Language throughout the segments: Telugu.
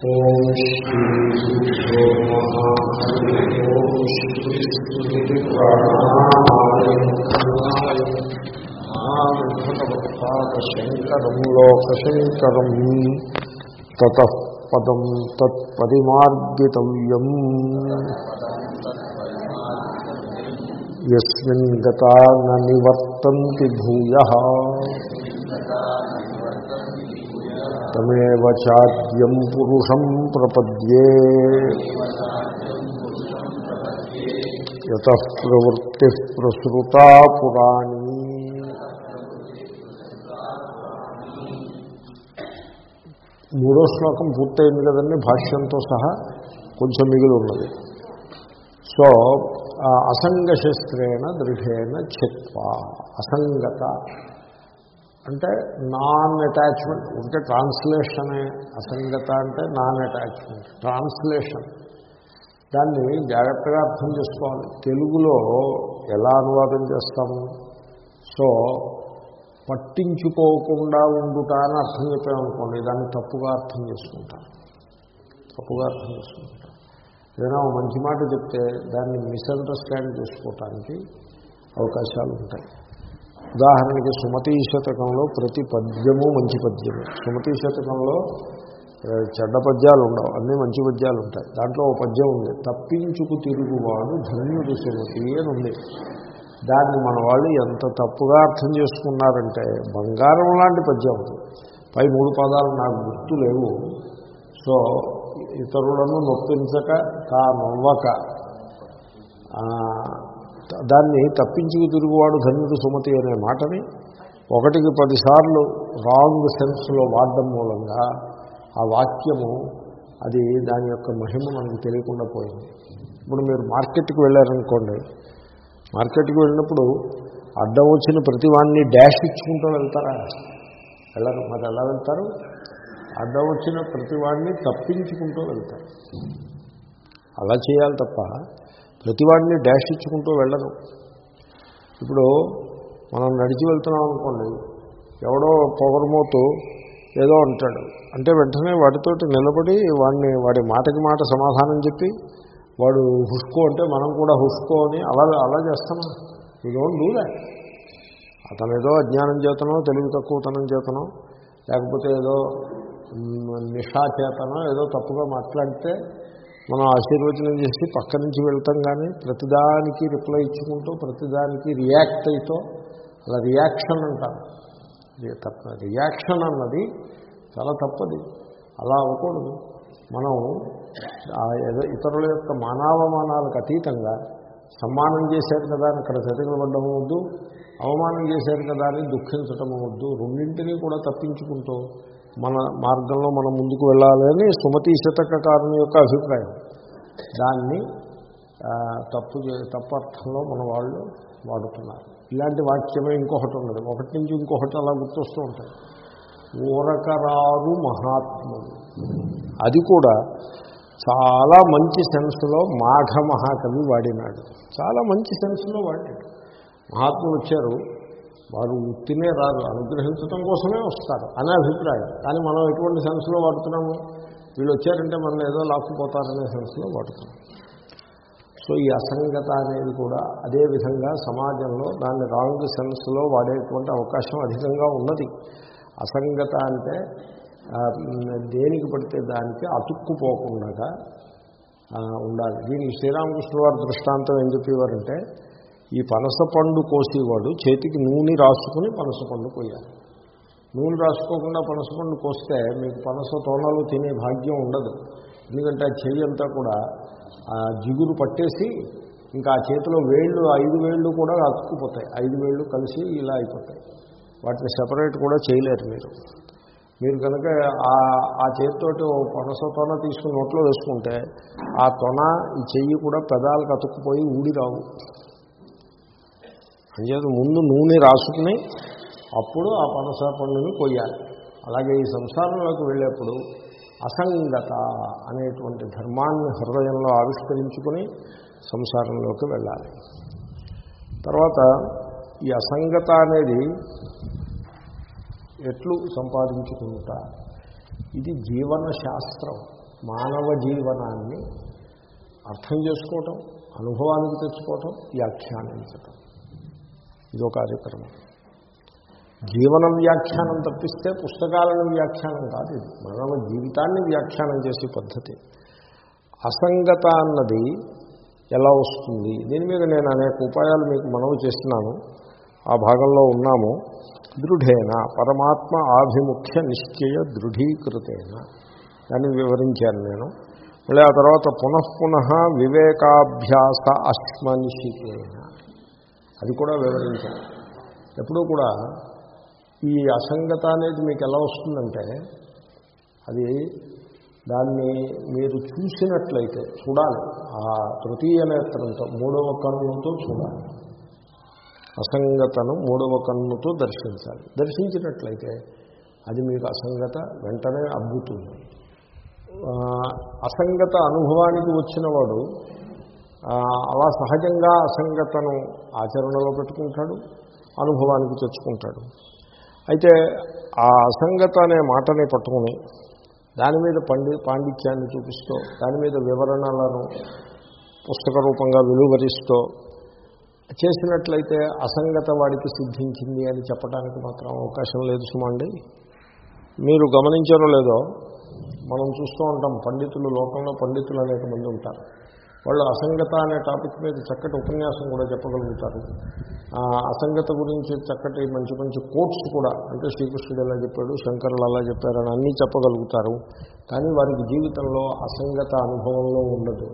ఓం శ్రీ గురుభ్యో నమః ఓం శ్రీ స్మృతి శంకరం లోకశంకరం తతః పదం తత్పరిమార్గితవ్యం గతా నివర్తంతి భూయ తమేవ చాద్యం పురుషం ప్రపద్యే. యత ప్రవృత్తి ప్రసృత పురాణీ. మూడో శ్లోకం పూర్తయింది కదండి భాష్యంతో సహా కొంచెం మిగిలి ఉన్నది. సో ఆ అసంగశస్త్రేణ దృఢేణ చిత్వ అసంగత. అంటే నాన్ అటాచ్మెంట్ ఉంటే ట్రాన్స్లేషనే అసంగత అంటే నాన్ అటాచ్మెంట్ ట్రాన్స్లేషన్ దాన్ని జాగ్రత్తగా అర్థం చేసుకోవాలి. తెలుగులో ఎలా అనువాదం చేస్తాము? సో పట్టించుకోకుండా ఉండుట అని అర్థం చెప్పామనుకోండి దాన్ని తప్పుగా అర్థం చేసుకుంటాం. తప్పుగా అర్థం చేసుకుంటాం. ఏదైనా మంచి మాట చెప్తే దాన్ని మిస్అండర్స్టాండ్ చేసుకోవటానికి అవకాశాలు ఉంటాయి. ఉదాహరణకి సుమతి శతకంలో ప్రతి పద్యము మంచి పద్యము. సుమతి శతకంలో చెడ్డ పద్యాలు ఉండవు. అన్నీ మంచి పద్యాలు ఉంటాయి. దాంట్లో ఒక పద్యం ఉంది. తప్పించుకు తిరుగువాడు ధన్యుడు సుమతి అని ఉంది. దాన్ని మన వాళ్ళు ఎంత తప్పుగా అర్థం చేసుకున్నారంటే బంగారం లాంటి పద్యం ఉంది పై మూడు పదాలు నాకు గుర్తు లేవు. సో ఇతరులను నొప్పించక తా నవ్వక దాన్ని తప్పించుకు తిరుగువాడు ధన్యుడు సుమతి అనే మాటని ఒకటికి పదిసార్లు రాంగ్ సెన్స్లో వాడడం మూలంగా ఆ వాక్యము అది దాని యొక్క మహిమ మనకు తెలియకుండా పోయింది. ఇప్పుడు మీరు మార్కెట్కి వెళ్ళారనుకోండి మార్కెట్కి వెళ్ళినప్పుడు అడ్డం వచ్చిన ప్రతి వాడిని డాష్ ఇచ్చుకుంటూ వెళ్తారా? వెళ్ళరు. మరి ఎలా వెళ్తారు? అడ్డం వచ్చిన ప్రతి వాడిని తప్పించుకుంటూ వెళ్తారు. అలా చేయాలి తప్ప ప్రతివాడిని డాష్ ఇచ్చుకుంటూ వెళ్ళను ఇప్పుడు మనం నడిచి వెళ్తున్నాం అనుకోండి ఎవడో పొగరమోతూ ఏదో అంటాడు. అంటే వెంటనే వాడితోటి నిలబడి వాడిని వాడి మాటకి మాట సమాధానం చెప్పి వాడు హుస్కో అంటే మనం కూడా హుస్కో అని అలా అలా చేస్తామా ఈ డోంట్ డూ దాట్. అతను ఏదో అజ్ఞానం చేతనో తెలివి తక్కువతనం చేతనో లేకపోతే ఏదో నిషాచేతనో ఏదో తప్పుగా మాట్లాడితే మనం ఆశీర్వచనం చేసి పక్క నుంచి వెళ్తాం కానీ ప్రతిదానికి రిప్లై ఇచ్చుకుంటూ ప్రతిదానికి రియాక్ట్ అవుతూ అలా రియాక్షన్ అంటారు. తప్ప రియాక్షన్ అన్నది చాలా తప్పది. అలా అవ్వకూడదు. మనం ఇతరుల యొక్క మానవమానాలకు అతీతంగా సమ్మానం చేశారు కదా అని అక్కడ చతికిలబడ్డం వద్దు అవమానం చేశారు కదా అని దుఃఖించటం వద్దు రెండింటినీ కూడా తప్పించుకుంటూ మన మార్గంలో మనం ముందుకు వెళ్ళాలని సుమతి శతకారుని యొక్క అభిప్రాయం. దాన్ని తప్పు తప్పు అర్థంలో మన వాళ్ళు వాడుతున్నారు. ఇలాంటి వాక్యమే ఇంకొకటి ఉన్నది. ఒకటి నుంచి ఇంకొకటి అలా గుర్తొస్తూ ఉంటాయి. ఊరకరారు మహాత్ములు. అది కూడా చాలా మంచి సెన్స్లో మాఘ మహాకవి వాడినాడు. చాలా మంచి సెన్స్లో వాడాడు. మహాత్ములు వచ్చారు. వారు ఉత్తినే రాదు అనుగ్రహించడం కోసమే వస్తారు. అనే అభిప్రాయం. కానీ మనం ఎటువంటి సెన్స్లో వాడుతున్నాము? వీళ్ళు వచ్చారంటే మనం ఏదో లాక్కుపోతారనే సెన్స్లో వాడుతున్నాం. సో ఈ అసంగత అనేది కూడా అదే విధంగా సమాజంలో దాన్ని రాంగ్ సెన్స్లో వాడేటువంటి అవకాశం అధికంగా ఉన్నది. అసంగత అంటే దేనికి పడితే దానికి అతుక్కుపోకుండా ఉండాలి. దీనికి శ్రీరామకృష్ణ వారి దృష్టాంతం ఏం చెప్పేవారంటే ఈ పనస పండు కోసేవాడు చేతికి నూనె రాసుకుని పనస పండు కోయాలి నూనె రాసుకోకుండా పనస పండు కోస్తే మీకు పనస తోనలు తినే భాగ్యం ఉండదు. ఎందుకంటే ఆ చెయ్యి అంతా కూడా ఆ జిగురు పట్టేసి ఇంకా ఆ చేతిలో వేళ్ళు ఐదు వేళ్ళు కూడా అతుక్కుపోతాయి. ఐదు వేళ్ళు కలిసి ఇలా అయిపోతాయి. వాటిని సెపరేట్ కూడా చేయలేరు మీరు. మీరు కనుక ఆ చేతితోటి ఓ పనస తొన తీసుకుని నోట్లో వేసుకుంటే ఆ తొన ఈ చెయ్యి కూడా పెదాలకు అతుక్కుపోయి ఊడి రావు. అంచేత ముందు నూనె రాసుకుని అప్పుడు ఆ పనస పండుని కొయ్యాలి. అలాగే ఈ సంసారంలోకి వెళ్ళేప్పుడు అసంగత అనేటువంటి ధర్మాన్ని హృదయంలో ఆవిష్కరించుకుని సంసారంలోకి వెళ్ళాలి. తర్వాత ఈ అసంగత అనేది ఎట్లు సంపాదించుకుంటా ఇది జీవన శాస్త్రం మానవ జీవనాన్ని అర్థం చేసుకోవటం అనుభవానికి తెచ్చుకోవటం వ్యాఖ్యానించటం. ఇదో కార్యక్రమం. జీవన వ్యాఖ్యానం తప్పిస్తే పుస్తకాలను వ్యాఖ్యానం కాదు ఇది. మానవ జీవితాన్ని వ్యాఖ్యానం చేసే పద్ధతి. అసంగత అన్నది ఎలా వస్తుంది? దీని మీద నేను అనేక ఉపాయాలు మీకు మనవి చేస్తున్నాను. ఆ భాగంలో ఉన్నాము. దృఢేన పరమాత్మ ఆభిముఖ్య నిశ్చయ దృఢీకృతేన. దాన్ని వివరించాను నేను. మళ్ళీ ఆ తర్వాత పునఃపున వివేకాభ్యాస అశ్మనిషికేన అది కూడా వివరించాను ఎప్పుడూ కూడా ఈ అసంగత అనేది మీకు ఎలా వస్తుందంటే అది దాన్ని మీరు చూసినట్లయితే చూడాలి. ఆ తృతీయ నేత్రంతో మూడవ కన్నుతో చూడాలి. అసంగతను మూడవ కన్నుతో దర్శించాలి. దర్శించినట్లయితే అది మీకు అసంగత వెంటనే అబ్బుతుంది అసంగత అనుభవానికి వచ్చినవాడు అలా సహజంగా అసంగతను ఆచరణలో పెట్టుకుంటాడు అనుభవానికి తెచ్చుకుంటాడు. అయితే ఆ అసంగత అనే మాటని పట్టుకుని దాని మీద పండి పాండిత్యాన్ని చూపిస్తూ దాని మీద వివరణలను పుస్తక రూపంగా వెలువరిస్తూ చేసినట్లయితే అసంగత వాడికి సిద్ధించింది అని చెప్పడానికి మాత్రం అవకాశం లేదు సుమండి. మీరు గమనించారో లేదో మనం చూస్తూ ఉంటాం పండితులు లోకంలో పండితులు అనేక మంది ఉంటారు. వాళ్ళు అసంగత అనే టాపిక్ మీద చక్కటి ఉపన్యాసం కూడా చెప్పగలుగుతారు. ఆ అసంగత గురించి చక్కటి మంచి మంచి కోట్స్ కూడా అంటే శ్రీకృష్ణుడు ఎలా చెప్పాడు శంకరులు అలా చెప్పారని అన్నీ చెప్పగలుగుతారు. కానీ వారికి జీవితంలో అసంగత అనుభవంలో ఉండదు.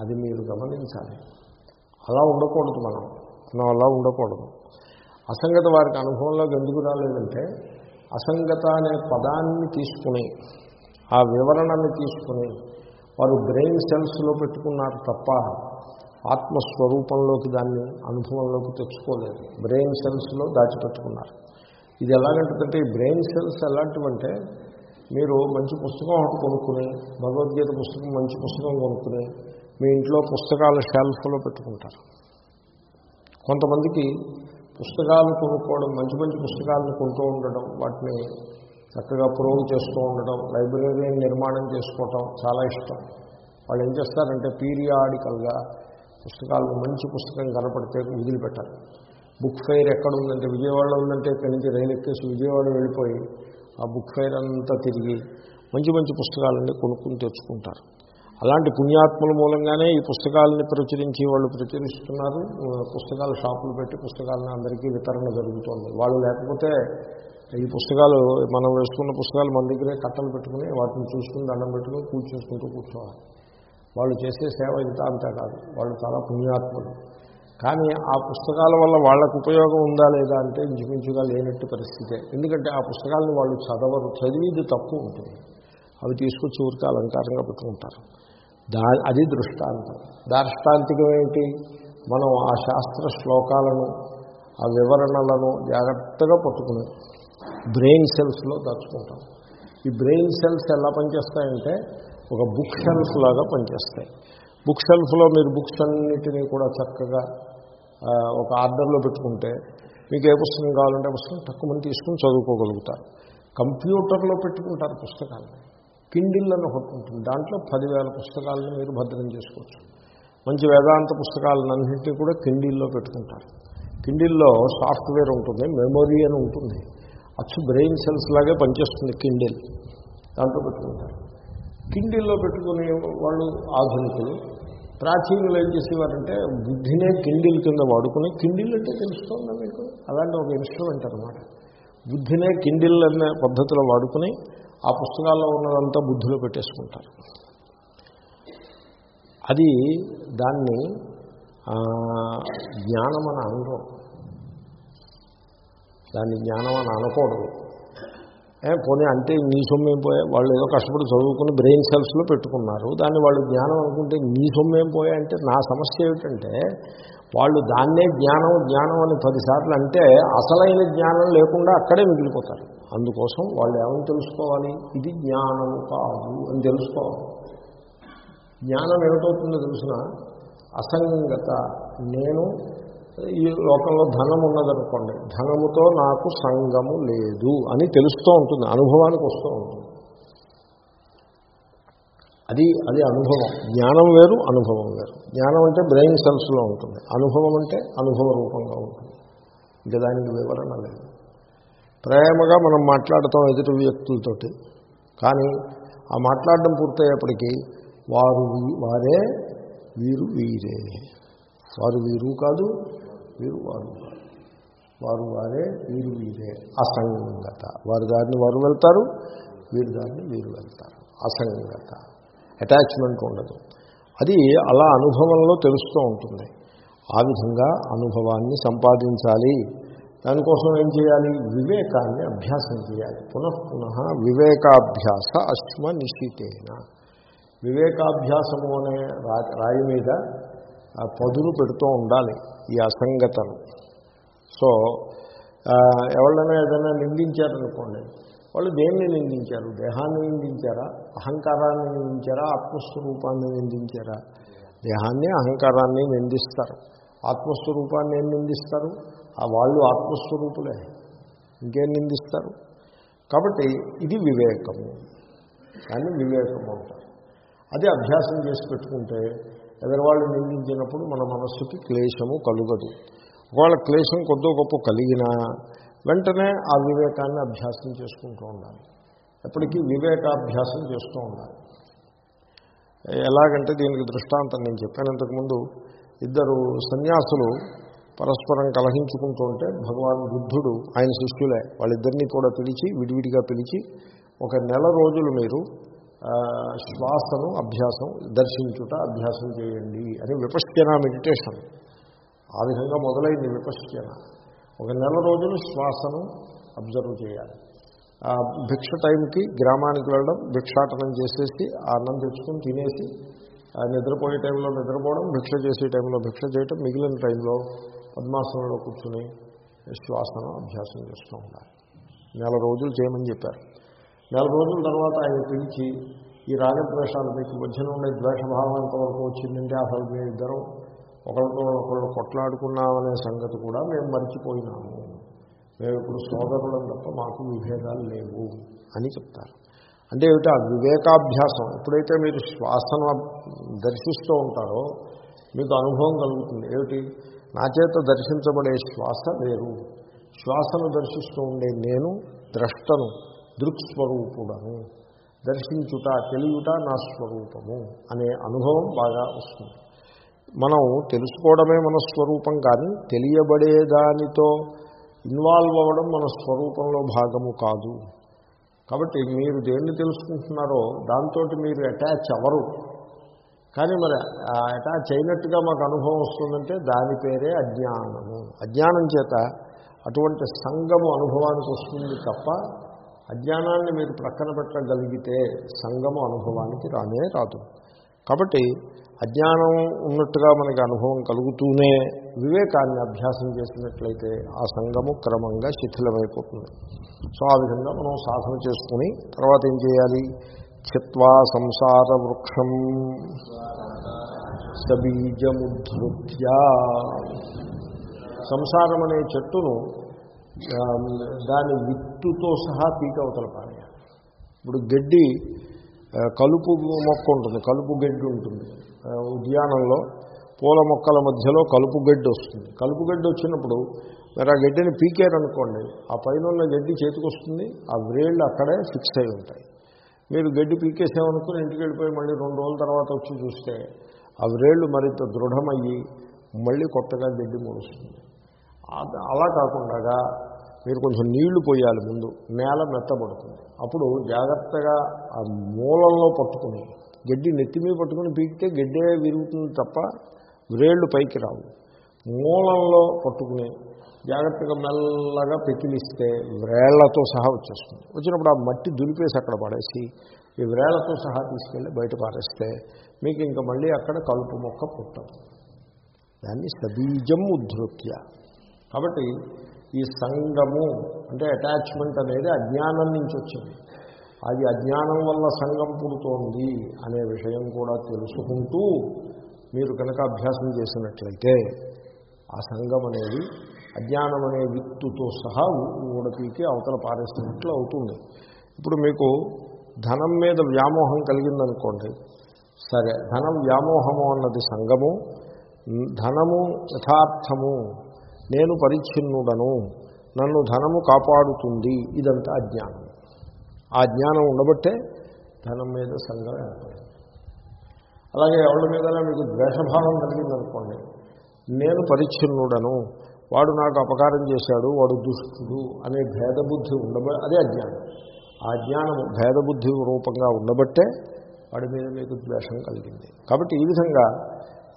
అది మీరు గమనించాలి. అలా ఉండకూడదు మనం. మనం అలా ఉండకూడదు. అసంగత వారికి అనుభవంలోకి ఎందుకు రాలేదంటే అసంగత అనే పదాన్ని తీసుకుని ఆ వివరణని తీసుకుని వారు బ్రెయిన్ సెల్స్లో పెట్టుకున్నారు తప్ప ఆత్మస్వరూపంలోకి దాన్ని అనుభవంలోకి తెచ్చుకోలేదు. బ్రెయిన్ సెల్స్లో దాచిపెట్టుకున్నారు. ఇది ఎలాగంటుందంటే ఈ బ్రెయిన్ సెల్స్ ఎలాంటివంటే మీరు మంచి పుస్తకం ఒకటి కొనుక్కుని భగవద్గీత పుస్తకం మంచి పుస్తకం కొనుక్కుని మీ ఇంట్లో పుస్తకాల షెల్ఫ్లో పెట్టుకుంటారు. కొంతమందికి పుస్తకాలు కొనుక్కోవడం మంచి మంచి పుస్తకాలను కొంటూ ఉండడం వాటిని చక్కగా ప్రోగు చేస్తూ ఉండడం లైబ్రరీని నిర్మాణం చేసుకోవటం చాలా ఇష్టం. వాళ్ళు ఏం చేస్తారంటే పీరియాడికల్గా పుస్తకాలు మంచి పుస్తకం కనపడితే వదిలిపెట్టారు బుక్ ఫెయిర్ ఎక్కడ ఉందంటే విజయవాడలో ఉందంటే ఇక్కడి నుంచి రైలు ఎక్కేసి విజయవాడ వెళ్ళిపోయి ఆ బుక్ ఫెయిర్ అంతా తిరిగి మంచి మంచి పుస్తకాలన్నీ కొనుక్కుని తెచ్చుకుంటారు. అలాంటి పుణ్యాత్ముల మూలంగానే ఈ పుస్తకాలని ప్రచురించి వాళ్ళు ప్రచురిస్తున్నారు. పుస్తకాల షాపులు పెట్టి పుస్తకాలను అందరికీ వితరణ జరుగుతోంది. వాళ్ళు లేకపోతే ఈ పుస్తకాలు మనం వేసుకున్న పుస్తకాలు మన దగ్గరే కట్టలు పెట్టుకుని వాటిని చూసుకుని దండం పెట్టుకుని పూజ చేసుకుంటూ కూర్చోవాలి. వాళ్ళు చేసే సేవ ఇంత అంతా కాదు. వాళ్ళు చాలా పుణ్యాత్ములు. కానీ ఆ పుస్తకాల వల్ల వాళ్ళకు ఉపయోగం ఉందా లేదా అంటే ఇంచుమించుగా లేనట్టు పరిస్థితే. ఎందుకంటే ఆ పుస్తకాలను వాళ్ళు చదవరు. చదివిది తక్కువ ఉంటుంది. అవి తీసుకొచ్చి ఊరికి అలంకారంగా పెట్టుకుంటారు. దా అది దృష్టాంతం. దార్ష్టాంతికం ఏంటి? మనం ఆ శాస్త్ర శ్లోకాలను ఆ వివరణలను జాగ్రత్తగా పట్టుకునేది బ్రెయిన్ సెల్స్లో దాచుకుంటాం. ఈ బ్రెయిన్ సెల్స్ ఎలా పనిచేస్తాయంటే ఒక బుక్ షెల్ఫ్ లాగా పనిచేస్తాయి. బుక్ షెల్ఫ్లో మీరు బుక్స్ అన్నిటినీ కూడా చక్కగా ఒక ఆర్డర్లో పెట్టుకుంటే మీకు ఏ పుస్తకం కావాలంటే పుస్తకం తక్కువ మంది తీసుకుని చదువుకోగలుగుతారు. కంప్యూటర్లో పెట్టుకుంటారు పుస్తకాలని. కిండిల్ అని ఒకటి ఉంటుంది. దాంట్లో పదివేల పుస్తకాలను మీరు భద్రం చేసుకోవచ్చు. మంచి వేదాంత పుస్తకాలన్నింటినీ కూడా కిండిల్లో పెట్టుకుంటారు. కిండిల్లో సాఫ్ట్వేర్ ఉంటుంది మెమొరీ అని ఉంటుంది. అచ్చు బ్రెయిన్ సెల్స్ లాగే పనిచేస్తుంది కిండిల్. దాంట్లో పెట్టుకుంటారు. కిండిల్లో పెట్టుకునే వాళ్ళు ఆధునికులు. ప్రాచీనులు ఏం చేసేవారంటే బుద్ధినే కిండిల్ కింద వాడుకుని కిండిల్ అంటే తెలుస్తుందా మీకు? అలాంటి ఒక ఇన్స్ట్రుమెంట్ అనమాట బుద్ధినే కిండిల్ అనే పద్ధతిలో వాడుకుని ఆ పుస్తకాల్లో ఉన్నదంతా బుద్ధిలో పెట్టేసుకుంటారు. అది దాన్ని జ్ఞానం అని అనుభవం దాన్ని జ్ఞానం అని అనకూడదు. పోనీ అంటే నీ సొమ్మేం పోయా? వాళ్ళు ఏదో కష్టపడి చదువుకుని బ్రెయిన్ సెల్స్లో పెట్టుకున్నారు. దాన్ని వాళ్ళు జ్ఞానం అనుకుంటే నీ సొమ్మేం పోయా అంటే నా సమస్య ఏమిటంటే వాళ్ళు దాన్నే జ్ఞానం జ్ఞానం అని పదిసార్లు అంటే అసలైన జ్ఞానం లేకుండా అక్కడే మిగిలిపోతారు. అందుకోసం వాళ్ళు ఏమని తెలుసుకోవాలి? ఇది జ్ఞానం కాదు అని తెలుసుకోవాలి. జ్ఞానం ఏమిటవుతుందో తెలిసిన? అసంగత నేను ఈ లోకంలో ధనం ఉన్నదనుకోండి ధనముతో నాకు సంగము లేదు అని తెలుస్తూ ఉంటుంది అనుభవానికి వస్తూ ఉంటుంది. అది అది అనుభవం. జ్ఞానం వేరు అనుభవం వేరు. జ్ఞానం అంటే బ్రెయిన్ సెల్స్లో ఉంటుంది. అనుభవం అంటే అనుభవ రూపంగా ఉంటుంది. ఇంకా దానికి వివరణ లేదు. ప్రేమగా మనం మాట్లాడతాం ఎదుటి వ్యక్తులతోటి కానీ ఆ మాట్లాడడం పూర్తయ్యేప్పటికీ వారు వారే వీరు వీరే. వారు వీరు కాదు వీరు వారు కాదు. వారు వారే వీరు వీరే అసంగత. వారి దారిని వారు వెళ్తారు వీరి దారిని వీరు వెళ్తారు. అసంగత. అటాచ్మెంట్ ఉండదు. అది అలా అనుభవంలో తెలుస్తూ ఉంటుంది. ఆ విధంగా అనుభవాన్ని సంపాదించాలి. దానికోసం ఏం చేయాలి? వివేకాన్ని అభ్యాసం చేయాలి. పునః పునః వివేకాభ్యాస అశ్వ నిశితేన వివేకాభ్యాసము అనే రాయి మీద పదును పెడుతూ ఉండాలి ఈ అసంగతను. సో ఎవళ్ళైనా ఎవరైనా ఏదైనా నిందించారనుకోండి వాళ్ళు దేన్ని నిందించారు? దేహాన్ని నిందించారా? అహంకారాన్ని నిందించారా? ఆత్మస్వరూపాన్ని నిందించారా? దేహాన్ని అహంకారాన్ని నిందిస్తారు. ఆత్మస్వరూపాన్ని ఏం నిందిస్తారు? ఆ వాళ్ళు ఆత్మస్వరూపులే. ఇంకేం నిందిస్తారు? కాబట్టి ఇది వివేకము. కానీ వివేకము అంటారు. అది అభ్యాసం చేసి పెట్టుకుంటే ఎదరవాళ్ళు నిందించినప్పుడు మన మనస్సుకి క్లేశము కలుగదు. ఒకవేళ క్లేశం కొద్దో గొప్ప కలిగినా వెంటనే ఆ వివేకాన్ని అభ్యాసం చేసుకుంటూ ఉండాలి. ఎప్పటికీ వివేకాభ్యాసం చేస్తూ ఉండాలి. ఎలాగంటే దీనికి దృష్టాంతం నేను చెప్పాను. ఇంతకుముందు ఇద్దరు సన్యాసులు పరస్పరం కలహించుకుంటుంటే భగవాన్ బుద్ధుడు ఆయన శిష్యులే వాళ్ళిద్దరినీ కూడా పిలిచి విడివిడిగా పిలిచి ఒక నెల రోజులు మీరు శ్వాసను అభ్యాసం దర్శించుట అభ్యాసం చేయండి అని విపశ్చన మెడిటేషన్ ఆ విధంగా మొదలైంది విపశ్చన ఒక నెల రోజులు శ్వాసను అబ్జర్వ్ చేయాలి. ఆ భిక్ష టైంకి గ్రామానికి వెళ్ళడం భిక్షాటనం చేసేసి అన్నం తెచ్చుకొని తినేసి నిద్రపోయే టైంలో నిద్రపోవడం భిక్ష చేసే టైంలో భిక్ష చేయటం మిగిలిన టైంలో పద్మాసనంలో కూర్చుని శ్వాసను అభ్యాసం చేస్తూ ఉండాలి. నెల రోజులు చేయమని చెప్పారు. నెల రోజుల తర్వాత ఆయన పిలిచి ఈ రాగద్వేషాలు మీకు మధ్యన ఉండే ద్వేషభావం ఎంతవరకు వచ్చిందంటే అసలు మీ ఇద్దరం ఒకరితో ఒకళ్ళు కొట్లాడుకున్నామనే సంగతి కూడా మేము మర్చిపోయినాము. మేము ఇప్పుడు సోదరులం తప్ప మాకు విభేదాలు లేవు అని చెప్తారు. అంటే ఏమిటి? ఆ వివేకాభ్యాసం. ఎప్పుడైతే మీరు శ్వాసను దర్శిస్తూ ఉంటారో మీకు అనుభవం కలుగుతుంది. ఏమిటి? నా చేత దర్శించబడే శ్వాస వేరు. శ్వాసను దర్శిస్తూ ఉండే నేను ద్రష్టను. దృక్స్వరూపుడను. దర్శించుట తెలియట నా స్వరూపము అనే అనుభవం బాగా వస్తుంది. మనం తెలుసుకోవడమే మన స్వరూపం కానీ తెలియబడే దానితో ఇన్వాల్వ్ అవ్వడం మన స్వరూపంలో భాగము కాదు. కాబట్టి మీరు దేన్ని తెలుసుకుంటున్నారో దాంతో మీరు అటాచ్ అవ్వరు. కానీ మరి అటాచ్ అయినట్టుగా మాకు అనుభవం వస్తుందంటే దాని పేరే అజ్ఞానము. అజ్ఞానం చేత అటువంటి సంగము అనుభవానికి వస్తుంది తప్ప అజ్ఞానాన్ని మీరు ప్రక్కన పెట్టగలిగితే సంగము అనుభవానికి రానే రాదు. కాబట్టి అజ్ఞానం ఉన్నట్టుగా మనకి అనుభవం కలుగుతూనే వివేకాన్ని అభ్యాసం చేసినట్లయితే ఆ సంగము క్రమంగా శిథిలమైపోతుంది. సో ఆ విధంగా మనం సాధన చేసుకుని తర్వాత ఏం చేయాలి? చిత్వా సంసార వృక్షం సబీజముధృత్యా సంసారం అనే చెట్టును దాని విత్తుతో సహా పీక అవతల పారేయాలి. ఇప్పుడు గడ్డి కలుపు మొక్క ఉంటుంది కలుపు గడ్డి ఉంటుంది. ఉద్యానంలో పూల మొక్కల మధ్యలో కలుపు గడ్డి వస్తుంది. కలుపు గడ్డి వచ్చినప్పుడు మరి ఆ గడ్డిని పీకారనుకోండి ఆ పైన ఉన్న గడ్డి చేతికి వస్తుంది ఆ వ్రేళ్ళు అక్కడే ఫిక్స్ అయి ఉంటాయి. మీరు గడ్డి పీకేసామనుకుని ఇంటికి వెళ్ళిపోయి మళ్ళీ రెండు రోజుల తర్వాత వచ్చి చూస్తే ఆ వ్రేళ్ళు మరింత దృఢమయ్యి మళ్ళీ కొత్తగా గడ్డి మొలుస్తుంది. అలా కాకుండా మీరు కొంచెం నీళ్ళు పోయాలి ముందు నేల మెత్తబడుతుంది. అప్పుడు జాగ్రత్తగా ఆ మూలంలో పట్టుకుని గడ్డి నెత్తి మీద పట్టుకుని పీకితే గడ్డే విరుగుతుంది తప్ప వ్రేళ్ళు పైకి రావు. మూలంలో పట్టుకుని జాగ్రత్తగా మెల్లగా పెకిలిస్తే వ్రేళ్ళతో సహా వచ్చేస్తుంది. వచ్చినప్పుడు ఆ మట్టి దులిపేసి అక్కడ పడేసి ఈ వ్రేళ్ళతో సహా తీసుకెళ్ళి బయట పారేస్తే మీకు ఇంకా మళ్ళీ అక్కడ కలుపు మొక్క పుట్టదు. దాన్ని సబీజం ఉద్ధృత్య. కాబట్టి ఈ సంగము అంటే అటాచ్మెంట్ అనేది అజ్ఞానం నుంచి వచ్చింది. అది అజ్ఞానం వల్ల సంఘం పుడుతోంది అనే విషయం కూడా తెలుసుకుంటూ మీరు కనుక అభ్యాసం చేసినట్లయితే ఆ సంఘం అనేది అజ్ఞానం అనే విత్తుతో సహా ఊడపీకి అవతల పారేస్తున్నట్లు అవుతుంది. ఇప్పుడు మీకు ధనం మీద వ్యామోహం కలిగిందనుకోండి. సరే ధనం వ్యామోహము అన్నది సంగము. ధనము యథార్థము. నేను పరిచ్ఛిన్నుడను నన్ను ధనము కాపాడుతుంది ఇదంతా అజ్ఞానం. ఆ జ్ఞానం ఉండబట్టే ధనం మీద సంఘం ఏర్పడింది. అలాగే ఎవరి మీద మీకు ద్వేషభావం కలిగిందనుకోండి నేను పరిచ్ఛిన్నుడను వాడు నాకు అపకారం చేశాడు వాడు దుష్టుడు అనే భేదబుద్ధి ఉండబ అదే అజ్ఞానం. ఆ జ్ఞానము భేదబుద్ధి రూపంగా ఉండబట్టే వాడి మీద మీకు ద్వేషం కలిగింది. కాబట్టి ఈ విధంగా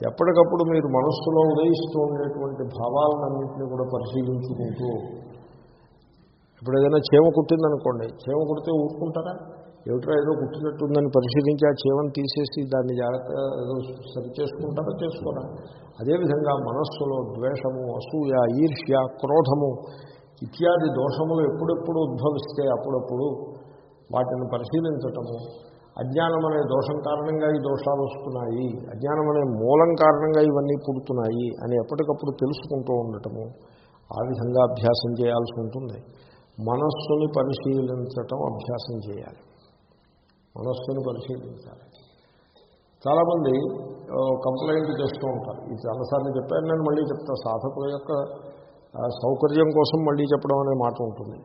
ఎప్పటికప్పుడు మీరు మనస్సులో ఉదయిస్తూ ఉండేటువంటి భావాలన్నింటినీ కూడా పరిశీలించుకుంటూ ఇప్పుడు ఏదైనా చీమ కుట్టిందనుకోండి చీమ కుడితే ఊరుకుంటారా? ఏమిట్రా ఏదో కుట్టినట్టుందని పరిశీలించి ఆ చీమను తీసేసి దాన్ని జాగ్రత్త ఏదో సరి చేసుకుంటారా చేసుకోరా? అదేవిధంగా మనస్సులో ద్వేషము అసూయ ఈర్ష్య క్రోధము ఇత్యాది దోషములు ఎప్పుడెప్పుడు ఉద్భవిస్తే అప్పుడప్పుడు వాటిని పరిశీలించటము అజ్ఞానం అనే దోషం కారణంగా ఈ దోషాలు వస్తున్నాయి. అజ్ఞానం అనే మూలం కారణంగా ఇవన్నీ పుడుతున్నాయి అని ఎప్పటికప్పుడు తెలుసుకుంటూ ఉండటము ఆ విధంగా అభ్యాసం చేయాల్సి ఉంటుంది. మనస్సుని పరిశీలించటం అభ్యాసం చేయాలి. మనస్సుని పరిశీలించాలి. చాలామంది కంప్లైంట్ చేస్తూ ఉంటారు. ఇది చాలాసార్లు చెప్పాను నేను మళ్ళీ చెప్తా. సాధకుల యొక్క సౌకర్యం కోసం మళ్ళీ చెప్పడం అనే మాట ఉంటుంది.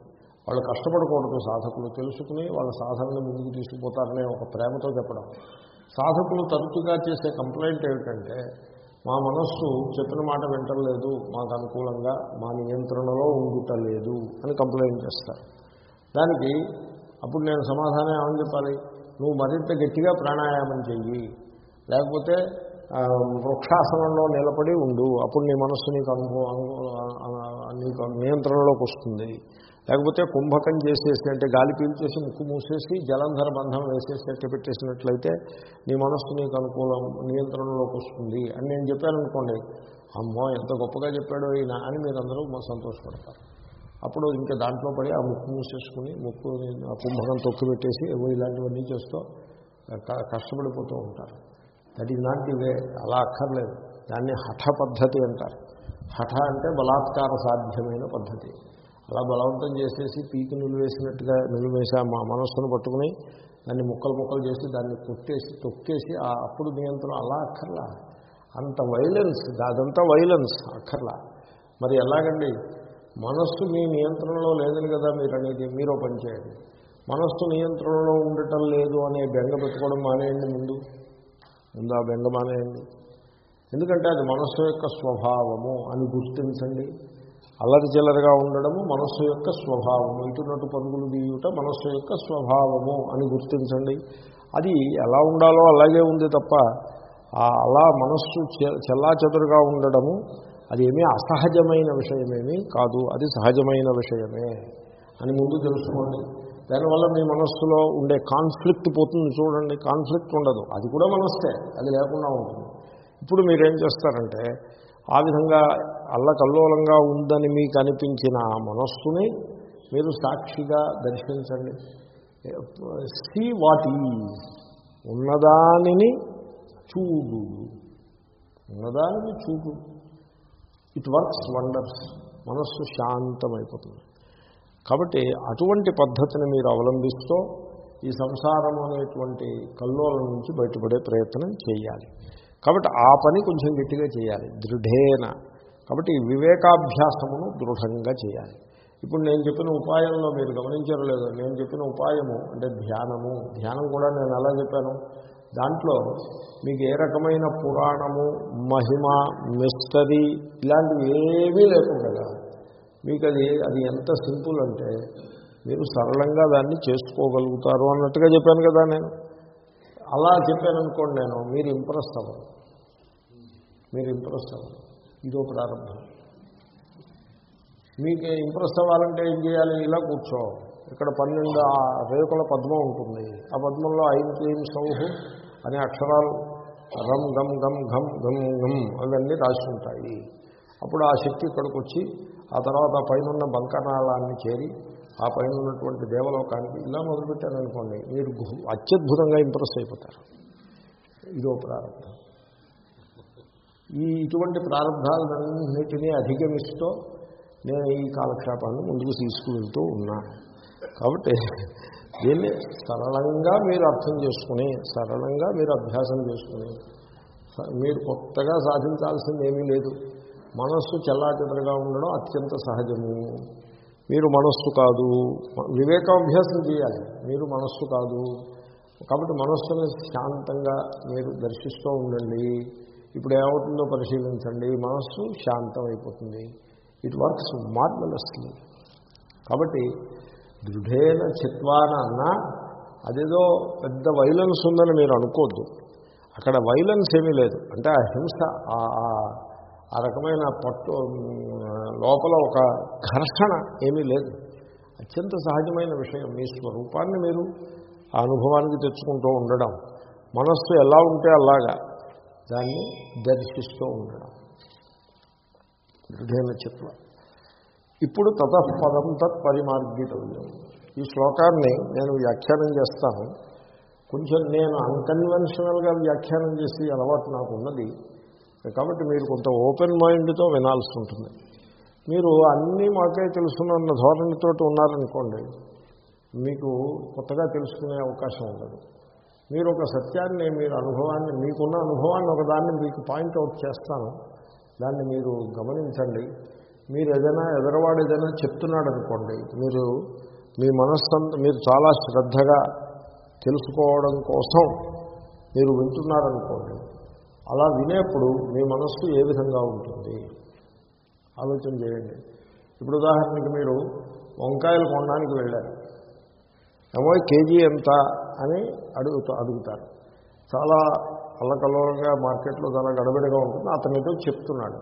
వాళ్ళు కష్టపడకూడదు సాధకులు తెలుసుకుని వాళ్ళ సాధనని ముందుకు తీసుకుపోతారనే ఒక ప్రేమతో చెప్పడం. సాధకులు తరచుగా చేసే కంప్లైంట్ ఏమిటంటే మా మనస్సు చెప్పిన మాట వింటలేదు మాకు అనుకూలంగా మా నియంత్రణలో ఉండుటలేదు అని కంప్లైంట్ చేస్తారు. దానికి అప్పుడు నేను సమాధానం ఏమని చెప్పాలి? నువ్వు మరింత గట్టిగా ప్రాణాయామం చెయ్యి లేకపోతే వృక్షాసనంలో నిలబడి ఉండు అప్పుడు నీ మనస్సు నీకు అనుభవం నీకు నియంత్రణలోకి వస్తుంది. లేకపోతే కుంభకం చేసేసి అంటే గాలి పీల్చేసి ముక్కు మూసేసి జలంధర బంధం వేసేసి పెట్టేసినట్లయితే నీ మనస్సు నీకు అనుకూలం నియంత్రణలోకి వస్తుంది అని నేను చెప్పాననుకోండి అమ్మో ఎంత గొప్పగా చెప్పాడో ఈయన అని మీరందరూ సంతోషపడతారు. అప్పుడు ఇంకా దాంట్లో పడి ఆ ముక్కు మూసేసుకుని ముక్కు ఆ కుంభకం తొక్కు పెట్టేసి ఏవో ఇలాంటివన్నీ చేస్తూ కష్టపడిపోతూ ఉంటారు. That is not the way అలా అక్కర్లేదు. దాన్ని హఠ పద్ధతి అంటారు. హఠ అంటే బలాత్కార సాధ్యమైన పద్ధతి. అలా బలవంతం చేసేసి పీకి నిలువేసినట్టుగా నిలువేసి మా మనస్సును పట్టుకుని దాన్ని ముక్కలు ముక్కలు చేసి దాన్ని కొట్టేసి తొక్కేసి అప్పుడు నియంత్రణ అలా అక్కర్లా. అంత వైలెన్స్ అదంతా వైలెన్స్ అక్కర్లా. మరి ఎలాగండి? మనస్సు మీ నియంత్రణలో లేదని కదా మీరు అనేది మీరు పనిచేయండి మనస్సు నియంత్రణలో ఉండటం లేదు అనే బెంగ పెట్టుకోవడం మానేయండి ముందు. ముందు ఆ బెంగ మానేయండి. ఎందుకంటే అది మనస్సు యొక్క స్వభావము అని గుర్తించండి. అల్లరి చిల్లరగా ఉండడము మనస్సు యొక్క స్వభావము. ఇటునటు పరుగులు దీయుట మనస్సు యొక్క స్వభావము అని గుర్తించండి. అది ఎలా ఉండాలో అలాగే ఉంది తప్ప అలా మనస్సు చెల్లా చెదురుగా ఉండడము అది ఏమీ అసహజమైన విషయమేమీ కాదు. అది సహజమైన విషయమే అని ముందు తెలుసుకోండి. దానివల్ల మీ మనస్సులో ఉండే కాన్ఫ్లిక్ట్ పోతుంది చూడండి. కాన్ఫ్లిక్ట్ ఉండదు. అది కూడా మనస్తే అది లేకుండా ఉంటుంది. ఇప్పుడు మీరేం చేస్తారంటే ఆ విధంగా అల్లకల్లోలంగా ఉందని మీకు అనిపించిన ఆ మనస్సుని మీరు సాక్షిగా దర్శించండి. See what is? ఉన్నదానిని చూడు. ఉన్నదానిని చూడు. ఇట్ వర్క్స్ వండర్స్ మనస్సు శాంతమైపోతుంది. కాబట్టి అటువంటి పద్ధతిని మీరు అవలంబిస్తూ ఈ సంసారం అనేటువంటి కల్లోల నుంచి బయటపడే ప్రయత్నం చేయాలి. కాబట్టి ఆ పని కొంచెం గట్టిగా చేయాలి. దృఢేన. కాబట్టి వివేకాభ్యాసమును దృఢంగా చేయాలి. ఇప్పుడు నేను చెప్పిన ఉపాయంలో మీరు గమనించరు లేదు నేను చెప్పిన ఉపాయము అంటే ధ్యానము. ధ్యానం కూడా నేను ఎలా చెప్పాను? దాంట్లో మీకు ఏ రకమైన పురాణము మహిమ మిస్టరీ ఇలాంటివి ఏమీ లేకుండా మీకు అది అది ఎంత సింపుల్ అంటే మీరు సరళంగా దాన్ని చేసుకోగలుగుతారు అన్నట్టుగా చెప్పాను కదా నేను. అలా చెప్పాను అనుకోండి నేను మీరు ఇంప్రెస్ అవ్వరు. మీరు ఇంప్రెస్ అవ్వరు. ఇదో ప్రారంభం. మీకు ఇంప్రెస్ అవ్వాలంటే ఏం చేయాలి? ఇలా కూర్చో. ఇక్కడ పన్నెండు ఆ రేకుల పద్మం ఉంటుంది. ఆ పద్మంలో ఐదు క్లీం సౌహు అనే అక్షరాలు రమ్ గమ్ గమ్ ఘమ్ గమ్ గమ్ అవన్నీ రాసి ఉంటాయి అప్పుడు ఆ శక్తి ఇక్కడికి వచ్చి ఆ తర్వాత ఆ పైన ఉన్న బంకనాళాన్ని చేరి ఆ పైన ఉన్నటువంటి దేవలోకానికి ఇలా మొదలుపెట్టారనుకోండి మీరు అత్యద్భుతంగా ఇంప్రెస్ అయిపోతారు. ఇదో ప్రారంభం. ఈ ఇటువంటి ప్రారంభాలన్నింటినీ అధిగమిస్తూ నేను ఈ కాలక్షేపాన్ని ముందుకు తీసుకువెళ్తూ ఉన్నాను కాబట్టి దీన్ని సరళంగా మీరు అర్థం చేసుకుని సరళంగా మీరు అభ్యాసం చేసుకుని మీరు కొత్తగా సాధించాల్సింది ఏమీ లేదు. మనస్సు చెల్లాచెదరగా ఉండడం అత్యంత సహజము. మీరు మనస్సు కాదు. వివేకాభ్యాసం చేయాలి. మీరు మనస్సు కాదు. కాబట్టి మనస్సుని శాంతంగా మీరు దర్శిస్తూ ఉండండి. ఇప్పుడు ఏమవుతుందో పరిశీలించండి. మనస్సు శాంతం అయిపోతుంది ఇట్ వర్క్స్ మార్వలస్లీ కాబట్టి దృఢేన చిత్వాన అన్నా అదేదో పెద్ద వైలెన్స్ ఉందని మీరు అనుకోవద్దు అక్కడ వైలెన్స్ ఏమీ లేదు. అంటే ఆ హింస ఆ- ఆ- ఆ రకమైన పట్టు లోపల ఒక ఘర్షణ ఏమీ లేదు. అత్యంత సహజమైన విషయం. మీ స్వరూపాన్ని మీరు ఆ అనుభవానికి తెచ్చుకుంటూ ఉండడం. మనస్సు ఎలా ఉంటే అలాగా. దాన్ని దర్శిస్తూ ఉండడం. దృఢేన చిత్వ ఇప్పుడు తతఃపదం తత్ పరిమార్గితవ్యం ఈ శ్లోకాన్ని నేను వ్యాఖ్యానం చేస్తాను. కొంచెం నేను అన్కన్వెన్షనల్గా వ్యాఖ్యానం చేసి అలవాటు నాకు ఉన్నది. కాబట్టి మీరు కొంత ఓపెన్ మైండ్తో వినాల్సి ఉంటుంది. మీరు అన్నీ మాకే తెలుసున్న ధోరణితోటి ఉన్నారనుకోండి మీకు కొత్తగా తెలుసుకునే అవకాశం ఉండదు. మీరు ఒక సత్యాన్ని మీరు అనుభవాన్ని మీకున్న అనుభవాన్ని ఒకదాన్ని మీకు పాయింట్అవుట్ చేస్తాను. దాన్ని మీరు గమనించండి. మీరు ఏదైనా ఎదరవాడు ఏదైనా చెప్తున్నాడు అనుకోండి మీరు మీ మనస్సంత మీరు చాలా శ్రద్ధగా తెలుసుకోవడం కోసం మీరు వింటున్నారనుకోండి అలా వినేప్పుడు మీ మనస్సు ఏ విధంగా ఉంటుంది? ఆలోచన చేయండి. ఇప్పుడు ఉదాహరణకి మీరు వంకాయలు కొనడానికి వెళ్ళారు. ఏమో కేజీ ఎంత? అని అడుగుతా అడుగుతారు. చాలా అల్లకల్లోగా మార్కెట్లో చాలా గడబడిగా ఉంటుంది. అతనితో చెప్తున్నాడు.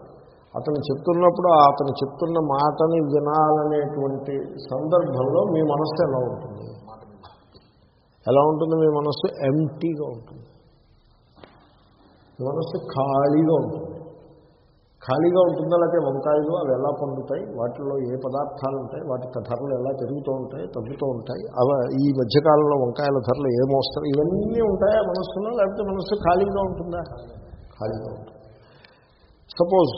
అతను చెప్తున్నప్పుడు అతను చెప్తున్న మాటని వినాలనేటువంటి సందర్భంలో మీ మనస్సు ఎలా ఉంటుంది? ఎలా ఉంటుంది? మీ మనస్సు ఎంటీగా ఉంటుంది. మీ మనస్సు ఖాళీగా ఉంటుంది. ఖాళీగా ఉంటుందా లేకపోతే వంకాయలు అవి ఎలా పండుతాయి? వాటిలో ఏ పదార్థాలు ఉంటాయి? వాటి ధరలు ఎలా పెరుగుతూ ఉంటాయి? తగ్గుతూ ఉంటాయి? అవ ఈ మధ్యకాలంలో వంకాయల ధరలు ఏమొస్తాయి ఇవన్నీ ఉంటాయా మనస్సులో? లేకపోతే మనస్సు ఖాళీగా ఉంటుందా? ఖాళీగా ఉంటుంది. సపోజ్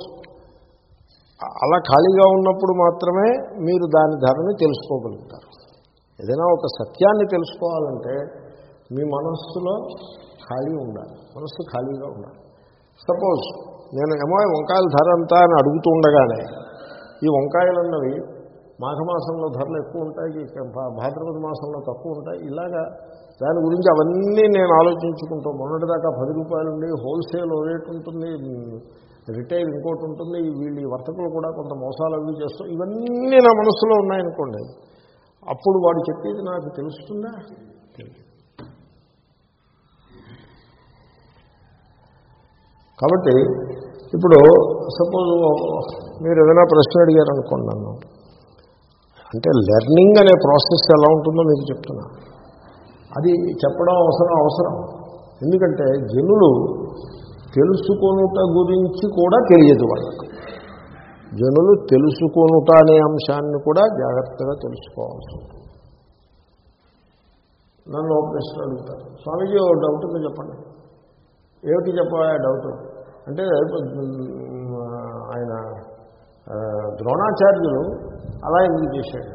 అలా ఖాళీగా ఉన్నప్పుడు మాత్రమే మీరు దాని ధరని తెలుసుకోగలుగుతారు. ఏదైనా ఒక సత్యాన్ని తెలుసుకోవాలంటే మీ మనస్సులో ఖాళీ ఉండాలి. మనస్సు ఖాళీగా ఉండాలి. సపోజ్ నేను ఏమో వంకాయల ధర అంతా అని అడుగుతూ ఉండగానే ఈ వంకాయలు అన్నవి మాఘమాసంలో ధరలు ఎక్కువ ఉంటాయి భాద్రపద మాసంలో తక్కువ ఉంటాయి ఇలాగా దాని గురించి అవన్నీ నేను ఆలోచించుకుంటూ మొన్నటిదాకా పది రూపాయలు ఉండి హోల్సేల్ రేట్ ఉంటుంది రిటైల్ ఇంకోటి ఉంటుంది వీళ్ళు వర్తకులు కూడా కొంత మోసాలు అవి చేస్తూ ఇవన్నీ నా మనసులో ఉన్నాయనుకోండి అప్పుడు వాడు చెప్పేది నాకు తెలుస్తుందా తెలియదు. కాబట్టి ఇప్పుడు సపోజ్ మీరు ఏదైనా ప్రశ్న అడిగారనుకోండి నన్ను అంటే లెర్నింగ్ అనే ప్రాసెస్ ఎలా ఉంటుందో మీకు చెప్తున్నా. అది చెప్పడం అవసరం అవసరం. ఎందుకంటే జనులు తెలుసుకొనుట గురించి కూడా తెలియదు వాళ్ళకు. జనులు తెలుసుకొనుట అనే అంశాన్ని కూడా జాగ్రత్తగా తెలుసుకోవాల్సి ఉంటుంది. నన్ను ఒక ప్రశ్న అడుగుతారు. స్వామీజీ డౌట్ ఉంది చెప్పండి. ఏమిటి చెప్పా డౌట్? అంటే ఆయన ద్రోణాచార్యులు అలా ఎందుకు చేశాడు?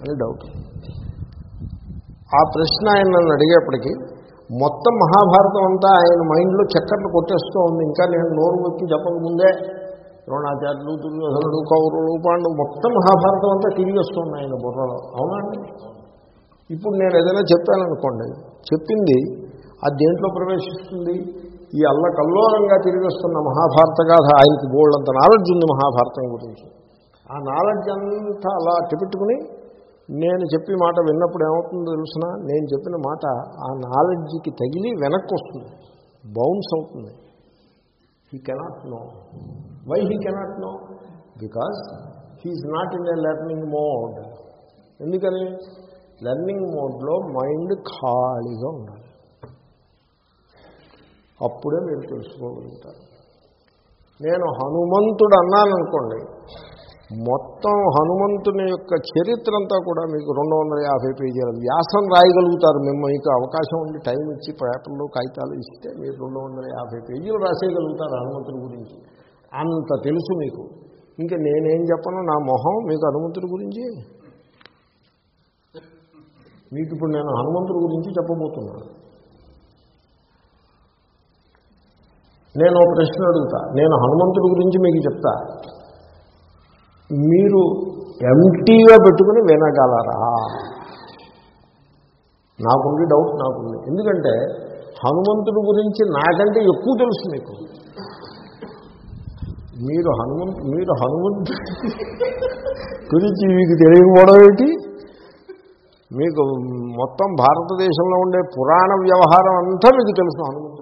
అని డౌట్ ఆ ప్రశ్న ఆయన నన్ను అడిగేప్పటికీ మొత్తం మహాభారతం అంతా ఆయన మైండ్లో చక్కర్లు కొట్టేస్తూ ఉంది. ఇంకా నేను నోరు వచ్చి చెప్పకముందే ద్రోణాచార్యులు దుర్యోధనుడు కౌరవులు పాండవు మొత్తం మహాభారతం అంతా తిరిగి వస్తుంది ఆయన బుర్రలో. అవునండి ఇప్పుడు నేను ఏదైనా చెప్పాననుకోండి చెప్పింది అది దేంట్లో ప్రవేశిస్తుంది? ఈ అల్ల కల్లోలంగా తిరిగి వస్తున్న మహాభారత గాథ ఆయనకి బోల్డంత నాలెడ్జ్ ఉంది మహాభారతం గురించి. ఆ నాలెడ్జ్ అంతా అలా అట్టిపెట్టుకుని నేను చెప్పి మాట విన్నప్పుడు ఏమవుతుందో తెలుసిన? నేను చెప్పిన మాట ఆ నాలెడ్జ్కి తగిలి వెనక్కి వస్తుంది. బౌన్స్ అవుతుంది. He cannot know why he cannot know because he is not in a learning mode ఎందుకని? లెర్నింగ్ మోడ్లో మైండ్ ఖాళీగా ఉండాలి. అప్పుడే మీరు తెలుసుకోగలుగుతారు. నేను హనుమంతుడు అన్నాననుకోండి మొత్తం హనుమంతుని యొక్క చరిత్ర అంతా కూడా మీకు రెండు వందల యాభై పేజీల వ్యాసం రాయగలుగుతారు. మేము మీకు అవకాశం ఉండి టైం ఇచ్చి పేపర్లు కాగితాలు ఇస్తే మీరు రెండు వందల యాభై పేజీలు రాసేయగలుగుతారు హనుమంతుడి గురించి. అంత తెలుసు మీకు. ఇంకా నేనేం చెప్పను? నా మొహం మీకు హనుమంతుడి గురించి? మీకు ఇప్పుడు నేను హనుమంతుడి గురించి చెప్పబోతున్నాను. నేను ఒక ప్రశ్న అడుగుతా. నేను హనుమంతుడి గురించి మీకు చెప్తా. మీరు ఎంటీగా పెట్టుకుని వినగలరా? నాకుండి డౌట్ నాకుంది. ఎందుకంటే హనుమంతుడి గురించి నాకంటే ఎక్కువ తెలుసు మీకు. మీరు హనుమంతు మీరు హనుమంతు గురించి మీకు తెలియకపోవడం ఏంటి? మీకు మొత్తం భారతదేశంలో ఉండే పురాణ వ్యవహారం అంతా మీకు తెలుసు హనుమంతుడి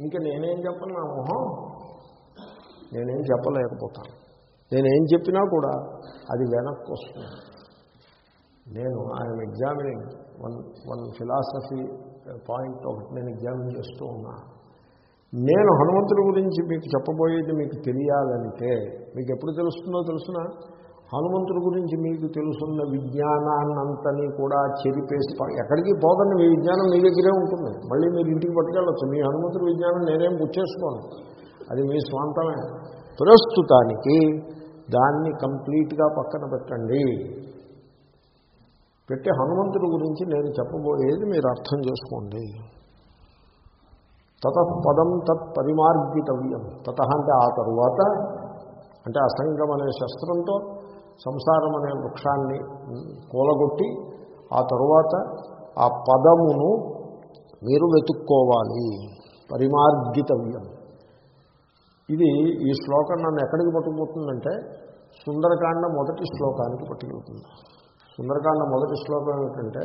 ఇంకా నేనేం చెప్పను నా మొహం? నేనేం చెప్పలేకపోతాను. నేనేం చెప్పినా కూడా అది వెనక్కి వస్తుంది. నేను ఆయన examining one one philosophy point ఒకటి నేను ఎగ్జామిన్ చేస్తూ ఉన్నా. నేను హనుమంతుడి గురించి మీకు చెప్పబోయేది మీకు తెలియాలంటే మీకు ఎప్పుడు తెలుస్తుందో తెలుసునా? హనుమంతుడి గురించి మీకు తెలుసున్న విజ్ఞానాన్నంతని కూడా చెరిపేసి ఎక్కడికి పోదండి మీ విజ్ఞానం మీ దగ్గరే ఉంటుంది. మళ్ళీ మీరు ఇంటికి పట్టుకెళ్ళచ్చు. మీ హనుమంతుడి విజ్ఞానం నేనేం పుచ్చేసుకోను అది మీ స్వంతమే. ప్రస్తుతానికి దాన్ని కంప్లీట్గా పక్కన పెట్టండి. పెట్టి హనుమంతుడి గురించి నేను చెప్పబోయేది మీరు అర్థం చేసుకోండి? తత పదం తత్ పరిమార్గితవ్యం తత అంటే ఆ తరువాత అంటే అసంగం అనే శస్త్రంతో సంసారం అనే వృక్షాన్ని కూలగొట్టి ఆ తరువాత ఆ పదమును మీరు వెతుక్కోవాలి. పరిమార్గితవ్యం ఇది ఈ శ్లోకం నన్ను ఎక్కడికి పట్టుకుపోతుందంటే సుందరకాండ మొదటి శ్లోకానికి పట్టుకుపోతుంది. సుందరకాండ మొదటి శ్లోకం ఏమిటంటే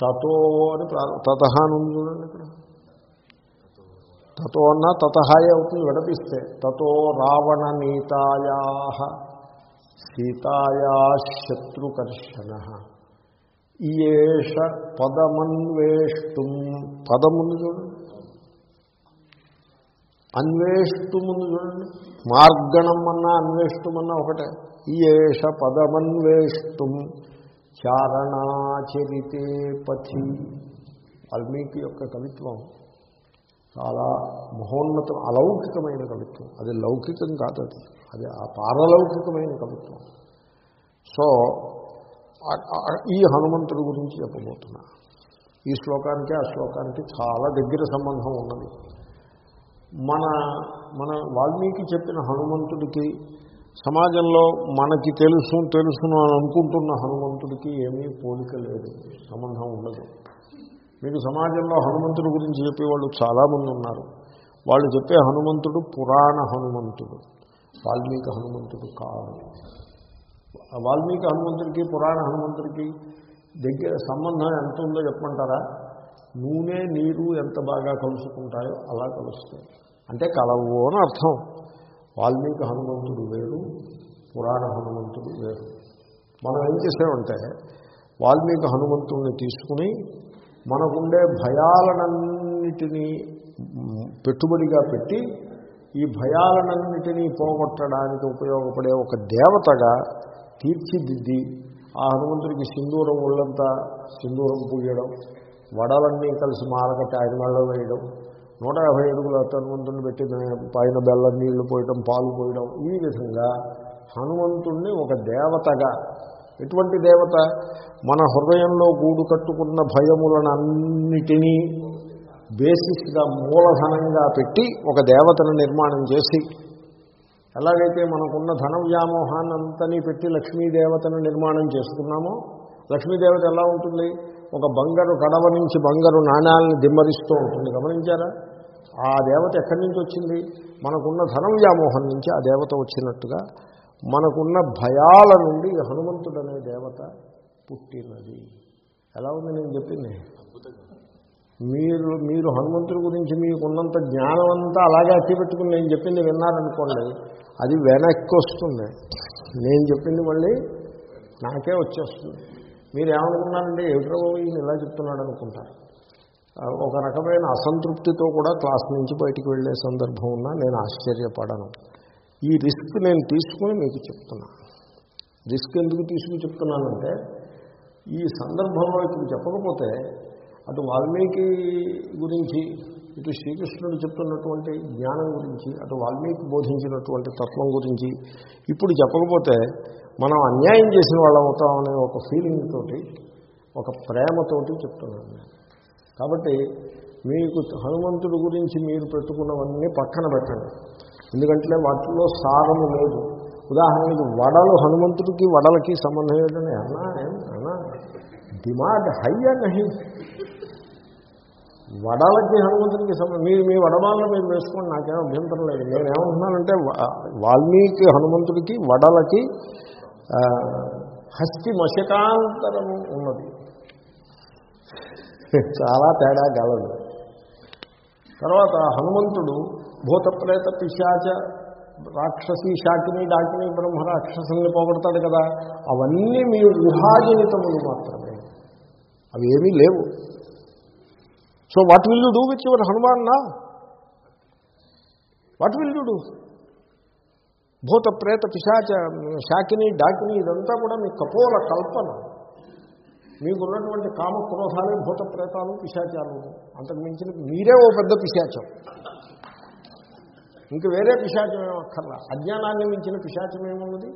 తతో అని ప్రారంభ తత అని చూడండి ఇక్కడ తతో అన్నా తతహాయ అవుతుంది విడపిస్తే తతో రావణ నీతాయా సీతాయా శత్రుకర్షణ. ఈయేష పదమన్వేష్టం పదముందు చూడండి. అన్వేష్టముందు చూడండి. మార్గణం అన్నా అన్వేష్టమన్నా ఒకటే. ఈయేష పదమన్వేష్టం చారణాచరితే పథి వాల్మీకి యొక్క కవిత్వం చాలా మహోన్నతం అలౌకికమైన కవిత్వం. అది లౌకికం కాదు అది. అది ఆ పారలౌకికమైన కవిత్వం. సో ఈ హనుమంతుడి గురించి చెప్పబోతున్నా. ఈ శ్లోకానికి ఆ శ్లోకానికి చాలా దగ్గర సంబంధం ఉన్నది. మన మన వాల్మీకి చెప్పిన హనుమంతుడికి సమాజంలో మనకి తెలుసు తెలుసును అని అనుకుంటున్న హనుమంతుడికి ఏమీ పోలిక లేదు. సంబంధం ఉండదు. మీకు సమాజంలో హనుమంతుడి గురించి చెప్పేవాళ్ళు చాలామంది ఉన్నారు. వాళ్ళు చెప్పే హనుమంతుడు పురాణ హనుమంతుడు. వాల్మీకి హనుమంతుడు కాదు. వాల్మీకి హనుమంతుడికి పురాణ హనుమంతుడికి దగ్గర సంబంధం ఎంత ఉందో చెప్పమంటారా? నూనె నీరు ఎంత బాగా కలుసుకుంటాయో అలా కలుస్తాయి. అంటే కలవు అని అర్థం. వాల్మీకి హనుమంతుడు వేరు పురాణ హనుమంతుడు వేరు. మనం ఏం చేసామంటే వాల్మీకి హనుమంతుడిని తీసుకుని మనకుండే భయాలనన్నిటినీ పెట్టుబడిగా పెట్టి ఈ భయాలనన్నిటినీ పోగొట్టడానికి ఉపయోగపడే ఒక దేవతగా తీర్చిదిద్ది ఆ హనుమంతుడికి సింధూరం ఒళ్ళంతా సింధూరం పూయడం వడలన్నీ కలిసి మాలకట్టి ఆయన మెళ్ళ వేయడం నూట యాభై అడుగుల హనుమంతుడిని పెట్టి పైన బెల్లం నీళ్ళు పోయడం పాలు పోయడం ఈ విధంగా హనుమంతుణ్ణి ఒక దేవతగా ఎటువంటి దేవత మన హృదయంలో గూడు కట్టుకున్న భయములను అన్నిటినీ బేసిస్గా మూలధనంగా పెట్టి ఒక దేవతను నిర్మాణం చేసి ఎలాగైతే మనకున్న ధన వ్యామోహాన్నంతని పెట్టి లక్ష్మీదేవతను నిర్మాణం చేసుకున్నామో లక్ష్మీదేవత ఎలా ఉంటుంది? ఒక బంగారు కడవ నుంచి బంగారు నాణ్యాలను దిమ్మరిస్తూ ఉంటుంది. గమనించారా? ఆ దేవత ఎక్కడి నుంచి వచ్చింది? మనకున్న ధన వ్యామోహం నుంచి ఆ దేవత వచ్చినట్టుగా మనకున్న భయాల నుండి హనుమంతుడు అనే దేవత పుట్టినది. ఎలా ఉంది నేను చెప్పింది? మీరు మీరు హనుమంతుడి గురించి మీకున్నంత జ్ఞానం అంతా అలాగే అట్టిపెట్టుకుని నేను చెప్పింది విన్నారనుకోండి అది వెనక్కి వస్తుంది నేను చెప్పింది మళ్ళీ నాకే వచ్చేస్తుంది. మీరు ఏమనుకున్నారంటే ఏమిట్రా బాబు ఈయన ఇలా చెప్తున్నాడు అనుకుంటారు ఒక రకమైన అసంతృప్తితో కూడా క్లాస్ నుంచి బయటికి వెళ్ళే సందర్భం ఉన్నా నేను ఆశ్చర్యపడను. ఈ రిస్క్ నేను తీసుకుని మీకు చెప్తున్నాను రిస్క్ ఎందుకు తీసుకుని చెప్తున్నానంటే ఈ సందర్భంలో ఇప్పుడు చెప్పకపోతే అటు వాల్మీకి గురించి ఇటు శ్రీకృష్ణుడు చెప్తున్నటువంటి జ్ఞానం గురించి అటు వాల్మీకి బోధించినటువంటి తత్వం గురించి ఇప్పుడు చెప్పకపోతే మనం అన్యాయం చేసిన వాళ్ళం అవుతామనే ఒక ఫీలింగ్ తోటి ఒక ప్రేమతోటి చెప్తున్నాను నేను. కాబట్టి మీకు హనుమంతుడి గురించి మీరు పెట్టుకున్నవన్నీ పక్కన పెట్టండి. ఎందుకంటే వాటిల్లో సారము లేదు. ఉదాహరణకి వడలు హనుమంతుడికి వడలకి సంబంధం ఏంటని అన్నా అన్నా డిమాండ్ హై అని వడలకి హనుమంతుడికి సంబంధం మీరు మీ వడమాలను మీరు వేసుకోండి నాకేం అభ్యంతరం లేదు. నేనేమంటున్నానంటే వాల్మీకి హనుమంతుడికి వడలకి హస్తి మశకాంతరం ఉన్నది. చాలా తేడా గలదు తర్వాత హనుమంతుడు భూతప్రేత పిశాచ రాక్షసి శాకిని డాకిని బ్రహ్మ రాక్షసుల్ని పోగొడతాడు కదా అవన్నీ మీ ఊహాజనితములు మాత్రమే. అవి ఏమీ లేవు. So what will you do with your Hanuman నా వాట్ విల్ యూ డూ భూత ప్రేత పిశాచ శాకిని డాకిని ఇదంతా కూడా మీ కపోల కల్పన. మీకున్నటువంటి కామక్రోధాలు భూత ప్రేతాలు పిశాచాలు. అంతకు మించిన మీరే ఓ పెద్ద పిశాచం. ఇంక వేరే పిశాచం ఏమక్కర్లా అజ్ఞానాన్ని మించిన పిశాచం ఏమున్నది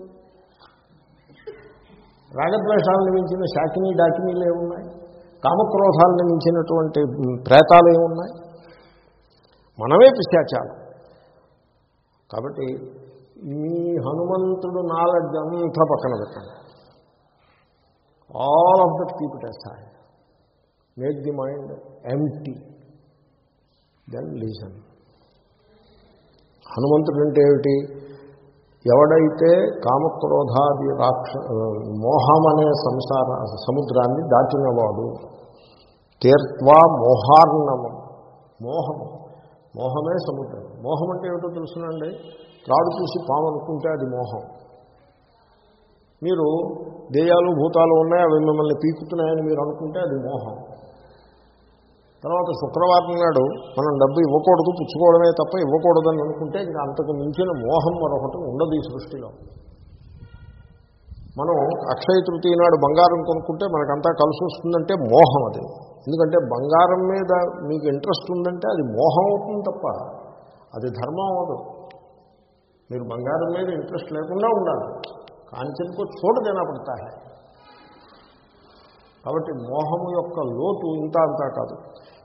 రాగద్వేషాలను మించిన శాకిని డాకినీలు ఏమున్నాయి కామక్రోధాలను మించినటువంటి ప్రేతాలు ఏమున్నాయి మనమే పిశాచాలు. కాబట్టి మీ హనుమంతుడు నాలెడ్జ్ అంతా పక్కన పెట్టండి all of that keep it aside. Make the mind empty then lesion. హనుమంతుడు అంటే ఏమిటి ఎవడైతే కామక్రోధాది రాక్ష మోహం అనే సంసార సముద్రాన్ని దాటినవాడు తీర్త్వా మోహార్ణవం మోహం మోహమే సముద్రం. మోహం అంటే ఏమిటో తెలుసునండి? త్రాడు చూసి పాము అనుకుంటే అది మోహం. మీరు దేయాలు భూతాలు ఉన్నాయి? అవి మిమ్మల్ని పీకుతున్నాయని మీరు అనుకుంటే అది మోహం. తర్వాత శుక్రవారం నాడు మనం డబ్బు ఇవ్వకూడదు పుచ్చుకోవడమే తప్ప ఇవ్వకూడదని అనుకుంటే ఇంకా అంతకు మించిన మోహం మరొకటి ఉండదు ఈ సృష్టిలో. మనం అక్షయ తృతీయ నాడు బంగారం కొనుక్కుంటే మనకంతా కలిసి వస్తుందంటే మోహం అది. ఎందుకంటే బంగారం మీద మీకు ఇంట్రెస్ట్ ఉందంటే అది మోహం అవుతుంది తప్ప అది ధర్మం అవదు మీరు బంగారం మీద ఇంట్రెస్ట్ లేకుండా ఉండాలి. కాంచెన్కో చోట దేనా పడతా కాబట్టి మోహము యొక్క లోతు ఇంత అంతా కాదు.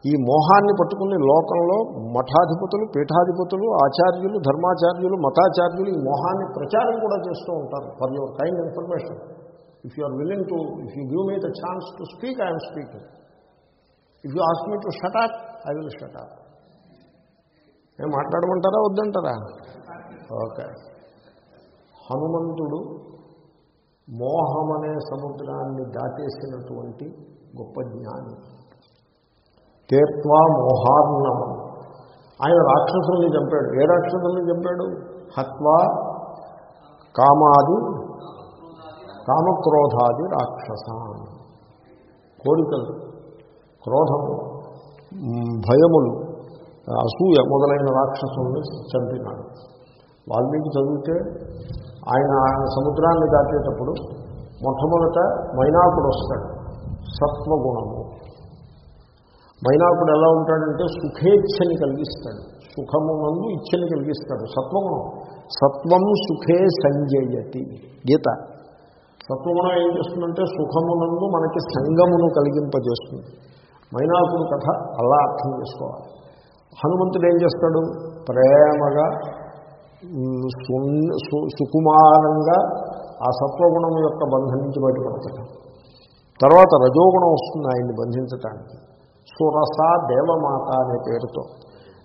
ఈ మోహాన్ని పట్టుకుని లోకంలో మఠాధిపతులు పీఠాధిపతులు ఆచార్యులు ధర్మాచార్యులు మతాచార్యులు ఈ మోహాన్ని ప్రచారం కూడా చేస్తూ ఉంటారు for your kind information if you are willing to if you give me the chance to speak I'm speaking if you ask me to shut up I will shut up నేను మాట్లాడమంటారా వద్దంటారా? ఓకే. హనుమంతుడు మోహమనే సముద్రాన్ని దాటేసినటువంటి గొప్ప జ్ఞాని. తేత్వా మోహార్ణమం ఆయన రాక్షసుల్ని చంపాడు. ఏ రాక్షసుల్ని చంపాడు? హత్వా కామాది కామక్రోధాది రాక్షసాన్ కోరికలు క్రోధము భయములు అసూయ మొదలైన రాక్షసుల్ని చంపినాడు. వాల్మీకి చదివితే ఆయన సముద్రాన్ని దాటేటప్పుడు మొట్టమొదట మైనాకుడు వస్తాడు సత్వగుణము. మైనాకుడు ఎలా ఉంటాడంటే సుఖేచ్ఛని కలిగిస్తాడు. సుఖమునందు ఇచ్చని కలిగిస్తాడు. సత్వగుణం సత్వం సుఖే సంజయతి. గీత. సత్వగుణం ఏం చేస్తుందంటే సుఖమునందు మనకి సంగమును కలిగింపజేస్తుంది. మైనాకుడు కథ అలా అర్థం చేసుకోవాలి. హనుమంతుడు ఏం చేస్తాడు? ప్రేమగా సుకుమారంగా ఆ సత్వగుణం యొక్క బంధం నుంచి బయటపడతాడు. తర్వాత రజోగుణం వస్తుంది ఆయన్ని బంధించటానికి. సురస దేవమాత అనే పేరుతో.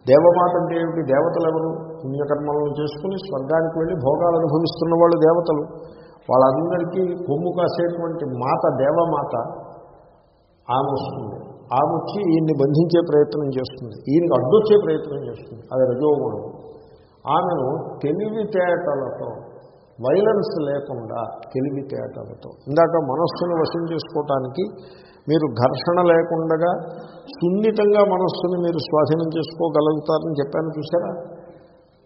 దేవమాత అంటే ఏమిటి? దేవతలు ఎవరు? పుణ్యకర్మలను చేసుకుని స్వర్గానికి వెళ్ళి భోగాలు అనుభవిస్తున్న వాళ్ళు దేవతలు. వాళ్ళందరికీ కొమ్ము కాసేటువంటి మాత దేవమాత ఆమె వస్తుంది. ఆమె వచ్చి ఈయన్ని బంధించే ప్రయత్నం చేస్తుంది. ఈయనకి అడ్డొచ్చే ప్రయత్నం చేస్తుంది. అది రజోగుణం. ఆమెను తెలివితేటలతో వైలెన్స్ లేకుండా తెలివితేటలతో. ఇందాక మనస్సును వశం చేసుకోవటానికి మీరు ఘర్షణ లేకుండా సున్నితంగా మనస్సుని మీరు స్వాధీనం చేసుకోగలుగుతారని చెప్పాను చూసారా?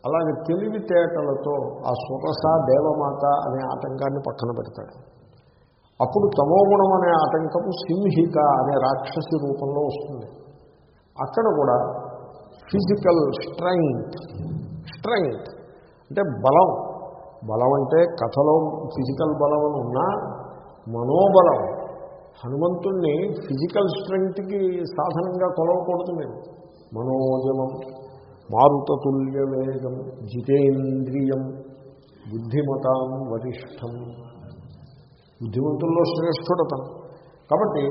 అలాగే తెలివితేటలతో ఆ సురస దేవమాత అనే ఆటంకాన్ని పక్కన పెడతాడు. అప్పుడు తమోగుణం అనే ఆటంకము సింహిక అనే రాక్షసి రూపంలో వస్తుంది. అక్కడ కూడా ఫిజికల్ స్ట్రెంగ్త్ స్ట్రెంగ్త్ అంటే బలం బలం అంటే కథలో ఫిజికల్ బలం అని ఉన్నా మనోబలం. హనుమంతుణ్ణి ఫిజికల్ స్ట్రెంగ్త్కి సాధనంగా కొలవకూడదు మీరు మనోజమం మారుతతుల్య వేగం జితేంద్రియం బుద్ధిమతాం వరిష్టం. బుద్ధిమంతుల్లో శ్రేష్ఠుడతను. కాబట్టి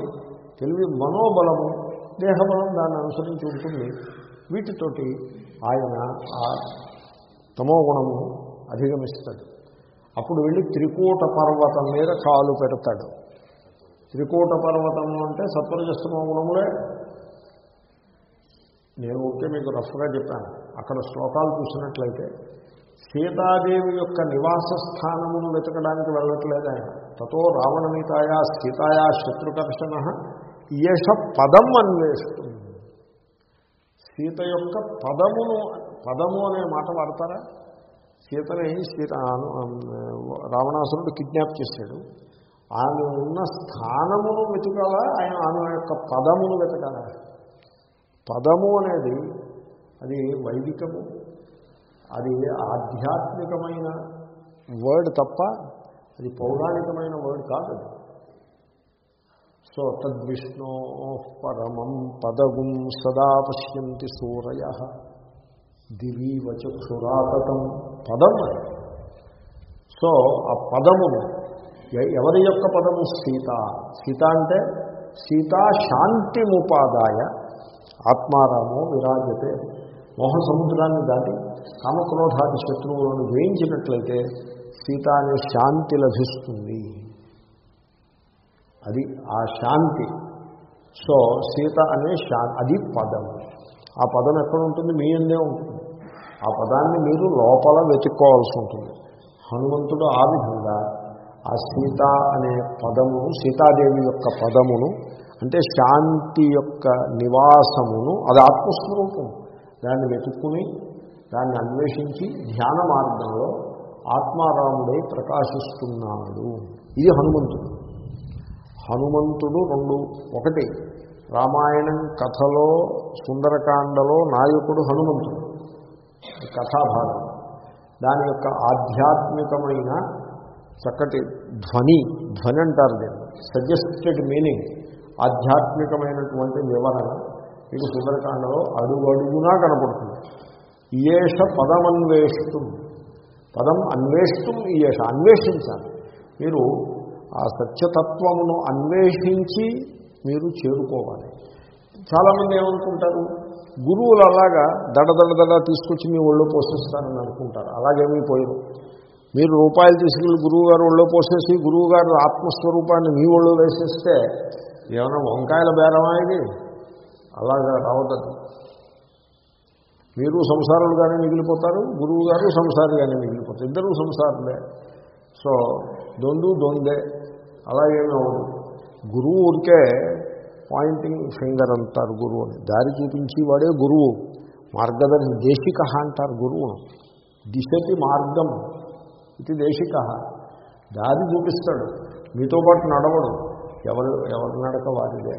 తెలివి మనోబలము దేహబలం దాన్ని అనుసరించి ఉంటుంది. వీటితోటి ఆయన ఆ తమో గుణము అధిగమిస్తాడు. అప్పుడు వెళ్ళి త్రికూట పర్వతం మీద కాలు పెడతాడు. త్రికూట పర్వతము అంటే సత్వరజస్తమంగుణములే నేను ఓకే మీకు రఫ్గా చెప్పాను. అక్కడ శ్లోకాలు చూసినట్లయితే సీతాదేవి యొక్క నివాస స్థానమును వెతకడానికి వెళ్ళట్లేదు ఆయన. తతో రావణమితాయా సీతాయా శత్రుకర్షణ యశ పదం అన్వేషిస్తుంది సీత యొక్క పదమును పదము అనే మాట వాడతారా? సీతని సీత రావణాసురుడు కిడ్నాప్ చేశాడు. ఆమె ఉన్న స్థానమును వెతకాలా ఆయన ఆమె యొక్క పదమును వెతకాలా? పదము అనేది అది వైదికము అది ఆధ్యాత్మికమైన వర్డ్ తప్ప అది పౌరాణికమైన వర్డ్ కాదు సో తద్విష్ణో పరమం పదగుం సదా పశ్యంతి సూరయ. దివీవ చక్షురాతతం. పదం. అది సో ఆ పదమును ఎవరి యొక్క పదము? సీత. సీత అంటే సీతా శాంతిముపాదాయ ఆత్మారామో విరాజతే. మోహ సముద్రాన్ని దాటి కామక్రోధాది శత్రువులను జయించినట్లయితే సీత అనే శాంతి లభిస్తుంది. అది ఆ శాంతి. సో సీత అనే శా అది పదం. ఆ పదం ఎక్కడ ఉంటుంది? మీ అందే ఉంటుంది. ఆ పదాన్ని మీరు లోపల వెతుక్కోవాల్సి ఉంటుంది. హనుమంతుడు ఆ విధంగా ఆ సీత అనే పదమును సీతాదేవి యొక్క పదమును అంటే శాంతి యొక్క నివాసమును అది ఆత్మస్వరూపం. దాన్ని వెతుక్కుని దాన్ని అన్వేషించి ధ్యాన మార్గంలో ఆత్మారాముడై ప్రకాశిస్తున్నాడు. ఇది హనుమంతుడు. హనుమంతుడు రెండు ఒకటి రామాయణం కథలో సుందరకాండలో నాయకుడు హనుమంతుడు. కథాభాగం. దాని యొక్క ఆధ్యాత్మికమైన చక్కటి ధ్వని ధ్వని అంటారు దీన్ని. సజెస్టెడ్ మీనింగ్ ఆధ్యాత్మికమైనటువంటి వివరణ మీకు సుందరకాండలో అడుగు అడుగునా కనపడుతుంది. ఈయేష పదమన్వేష్టం. పదం అన్వేష్టం ఈయేష అన్వేషించాలి. మీరు ఆ సత్యతత్వమును అన్వేషించి మీరు చేరుకోవాలి. చాలామంది ఏమనుకుంటారు? గురువులు అలాగా దడ దడ దడ తీసుకొచ్చి మీ ఒళ్ళో పోషిస్తారని అనుకుంటారు. అలాగేమీ పోయారు. మీరు రూపాయలు తీసుకెళ్ళి గురువు గారు ఒళ్ళో పోసేసి గురువు గారు ఆత్మస్వరూపాన్ని మీ ఒళ్ళో వేసేస్తే ఏమైనా వంకాయల బేరమా ఇది? అలాగా రావద్దు. మీరు సంసారులుగానే మిగిలిపోతారు గురువు గారు సంసారిగానే మిగిలిపోతారు. ఇద్దరూ సంసారులే. సో దొందు దొందే. అలాగేమీ అవ్వదు. గురువు ఊరికే పాయింటింగ్ ఫింగర్ అంటారు గురువు అని. దారి చూపించి వాడే గురువు. మార్గదర్శి దేశిక అంటారు గురువును దిశకి మార్గం. ఇది దేశిక. దారి చూపిస్తాడు. మీతో పాటు నడవడు. ఎవరు ఎవరి నడక వారిదే.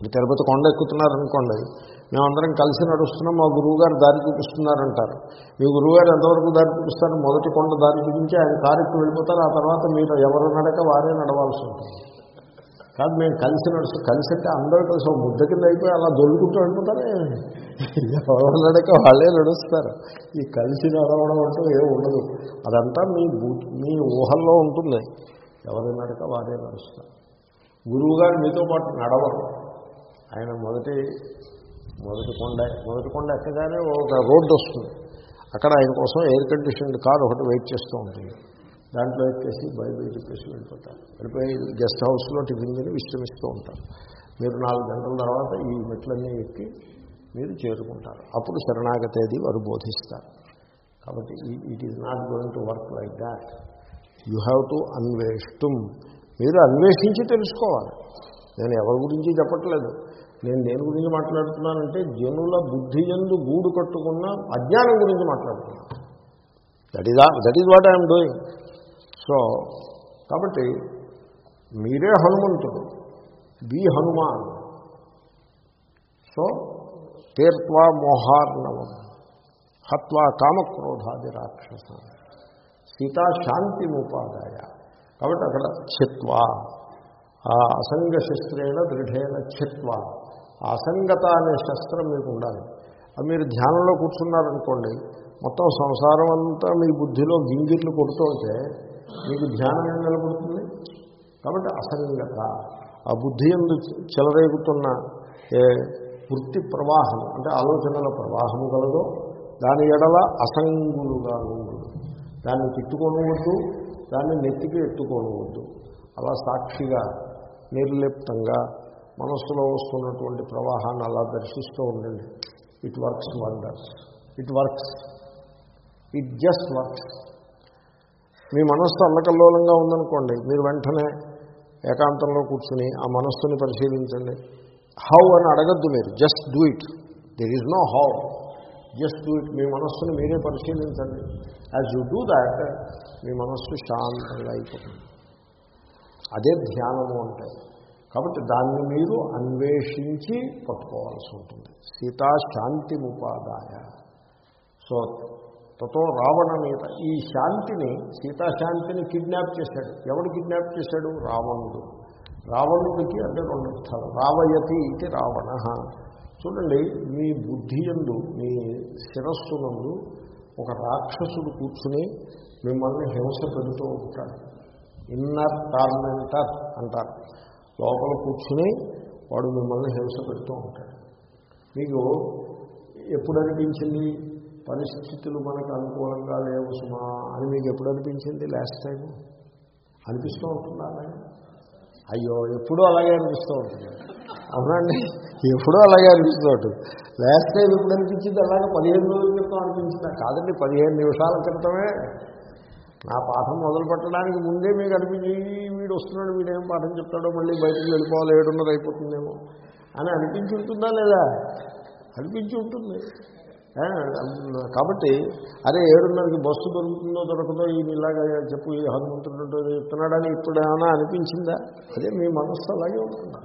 మీ తిరుపతి కొండ ఎక్కుతున్నారనుకోండి. మేమందరం కలిసి నడుస్తున్నాం. మా గురువుగారు దారి చూపిస్తున్నారంటారు. మీ గురువుగారు ఎంతవరకు దారి చూపిస్తారు? మొదటి కొండ దారి చూపించి ఆయన కారెక్కి వెళ్ళిపోతారు. ఆ తర్వాత మీరు ఎవరు నడక వారే నడవాల్సి ఉంటుంది. కాదు మేము కలిసి నడుస్తూ కలిసి అంటే అందరూ కలిసి ఒక ముద్ద కింద అయిపోయి అలా దొల్లుకుంటూ వెళ్ళిపోతారే ఎవరు నడక వాళ్ళే నడుస్తారు. ఈ కలిసి నడవడం అంటూ ఏమి ఉండదు. అదంతా మీ మీ ఊహల్లో ఉంటుంది. ఎవరి నడక వారే నడుస్తారు. గురువుగారు మీతో పాటు నడవరు. ఆయన మొదటి మొదటి కొండ మొదటి కొండ ఎక్కగానే ఒక రోడ్డు వస్తుంది. అక్కడ ఆయన కోసం ఎయిర్ కండిషన్డ్ కార్ ఒకటి వెయిట్ చేస్తూ ఉంటుంది. దాంట్లో ఎక్కేసి బయలుదేరి చెప్పేసి వెళ్ళిపోతారు. వెళ్ళిపోయి గెస్ట్ హౌస్లో టిఫిన్ తిని విశ్రమిస్తూ ఉంటారు. మీరు నాలుగు గంటల తర్వాత ఈ మెట్లన్నీ ఎక్కి మీరు చేరుకుంటారు. అప్పుడు శరణాగతేది వారు బోధిస్తారు. కాబట్టి it is not going to work like that you have to అన్వేష్టం మీరు అన్వేషించి తెలుసుకోవాలి. నేను ఎవరి గురించి చెప్పట్లేదు. నేను దేని గురించి మాట్లాడుతున్నానంటే జనుల బుద్ధి ఎందు గూడు కట్టుకున్న అజ్ఞానం గురించి మాట్లాడుతున్నాను. That is that is what I'm doing so కాబట్టి మీరే హనుమంతుడు బి హనుమాన్. సో తీర్త్వా మోహార్ణవం హత్వా కామక్రోధాది రాక్షస సీతా శాంతి ఉపాదాయ కాబట్టి అక్కడ ఛిత్వా ఆ అసంగ శస్త్రేణ దృఢేన చిత్వ. అసంగత అనే శస్త్రం మీకు ఉండాలి. అది మీరు ధ్యానంలో కూర్చున్నారనుకోండి మొత్తం సంసారం అంతా మీ బుద్ధిలో గింగిట్లు కొడుతుంటే మీకు ధ్యానం ఏం నిలబడుతుంది కాబట్టి అసంగత. ఆ బుద్ధి ఎందు చెలరేగుతున్న ఏ వృత్తి ప్రవాహం అంటే ఆలోచనల ప్రవాహము కలదో దాని ఎడల అసంగులుగా ఉండు దాన్ని తిట్టుకోనవద్దు దాన్ని నెత్తికి ఎత్తుకోనవద్దు. అలా సాక్షిగా నిర్లిప్తంగా మనస్సులో వస్తున్నటువంటి ప్రవాహాన్ని అలా దర్శిస్తూ ఉండండి. It works wonders it works it just works మీ మనస్సు అల్లకల్లోలంగా ఉందనుకోండి మీరు వెంటనే ఏకాంతంలో కూర్చుని ఆ మనస్సుని పరిశీలించండి. హౌ అని అడగద్దు మీరు just do it. There is no how just do it మీ మనస్సుని మీరే పరిశీలించండి. యాజ్ యూ డూ దాట్ మీ మనస్సు శాంతంగా అయిపోతుంది. అదే ధ్యానము అంటే. కాబట్టి దాన్ని మీరు అన్వేషించి పట్టుకోవాల్సి ఉంటుంది. సీతా శాంతి ఉపాదాయ సో తతో రావణ మీద ఈ శాంతిని సీతాశాంతిని కిడ్నాప్ చేశాడు. ఎవడు కిడ్నాప్ చేశాడు? రావణుడు. రావణుడికి అంటే రెండు అర్థాలు రావయతి ఇది రావణ. చూడండి మీ బుద్ధి ఎందు మీ శిరస్సునందు ఒక రాక్షసుడు కూర్చుని మిమ్మల్ని హింస పెడుతూ ఉంటాడు. ఇన్నర్ టార్మెంటర్ అంటారు. లోపల కూర్చుని వాడు మిమ్మల్ని హింస పెడుతూ ఉంటాడు. మీకు ఎప్పుడు అనిపించింది? పరిస్థితులు మనకు అనుకూలంగా లేవు సుమా అని మీకు ఎప్పుడు అనిపించింది లాస్ట్ టైం అనిపిస్తూ ఉంటుందా అయ్యో ఎప్పుడూ అలాగే అనిపిస్తూ ఉంటుంది. అవునండి ఎప్పుడూ అలాగే అనిపిస్తూ ఉంటుంది. లాస్ట్ టైం ఎప్పుడు అనిపించింది? అలాగే పదిహేను రోజుల క్రితం అనిపించిందా? కాదండి పదిహేను నిమిషాల క్రితమే. నా పాఠం మొదలు పెట్టడానికి ముందే మీకు అనిపించి వీడు వస్తున్నాడు వీడేం పాఠం చెప్తాడో మళ్ళీ బయటకు వెళ్ళిపోవాలి ఏడున్నది అయిపోతుందేమో అని అనిపించి ఉంటుందా లేదా? అనిపించి ఉంటుంది. కాబట్టి అరే ఏడున్నరకి బస్సు దొరుకుతుందో దొరకదో ఈయన ఇలాగా చెప్పు ఈ హనుమంతుడు చెప్తున్నాడని ఇప్పుడు ఏమైనా అనిపించిందా? అదే మీ మనస్సు అలాగే ఉంటుంది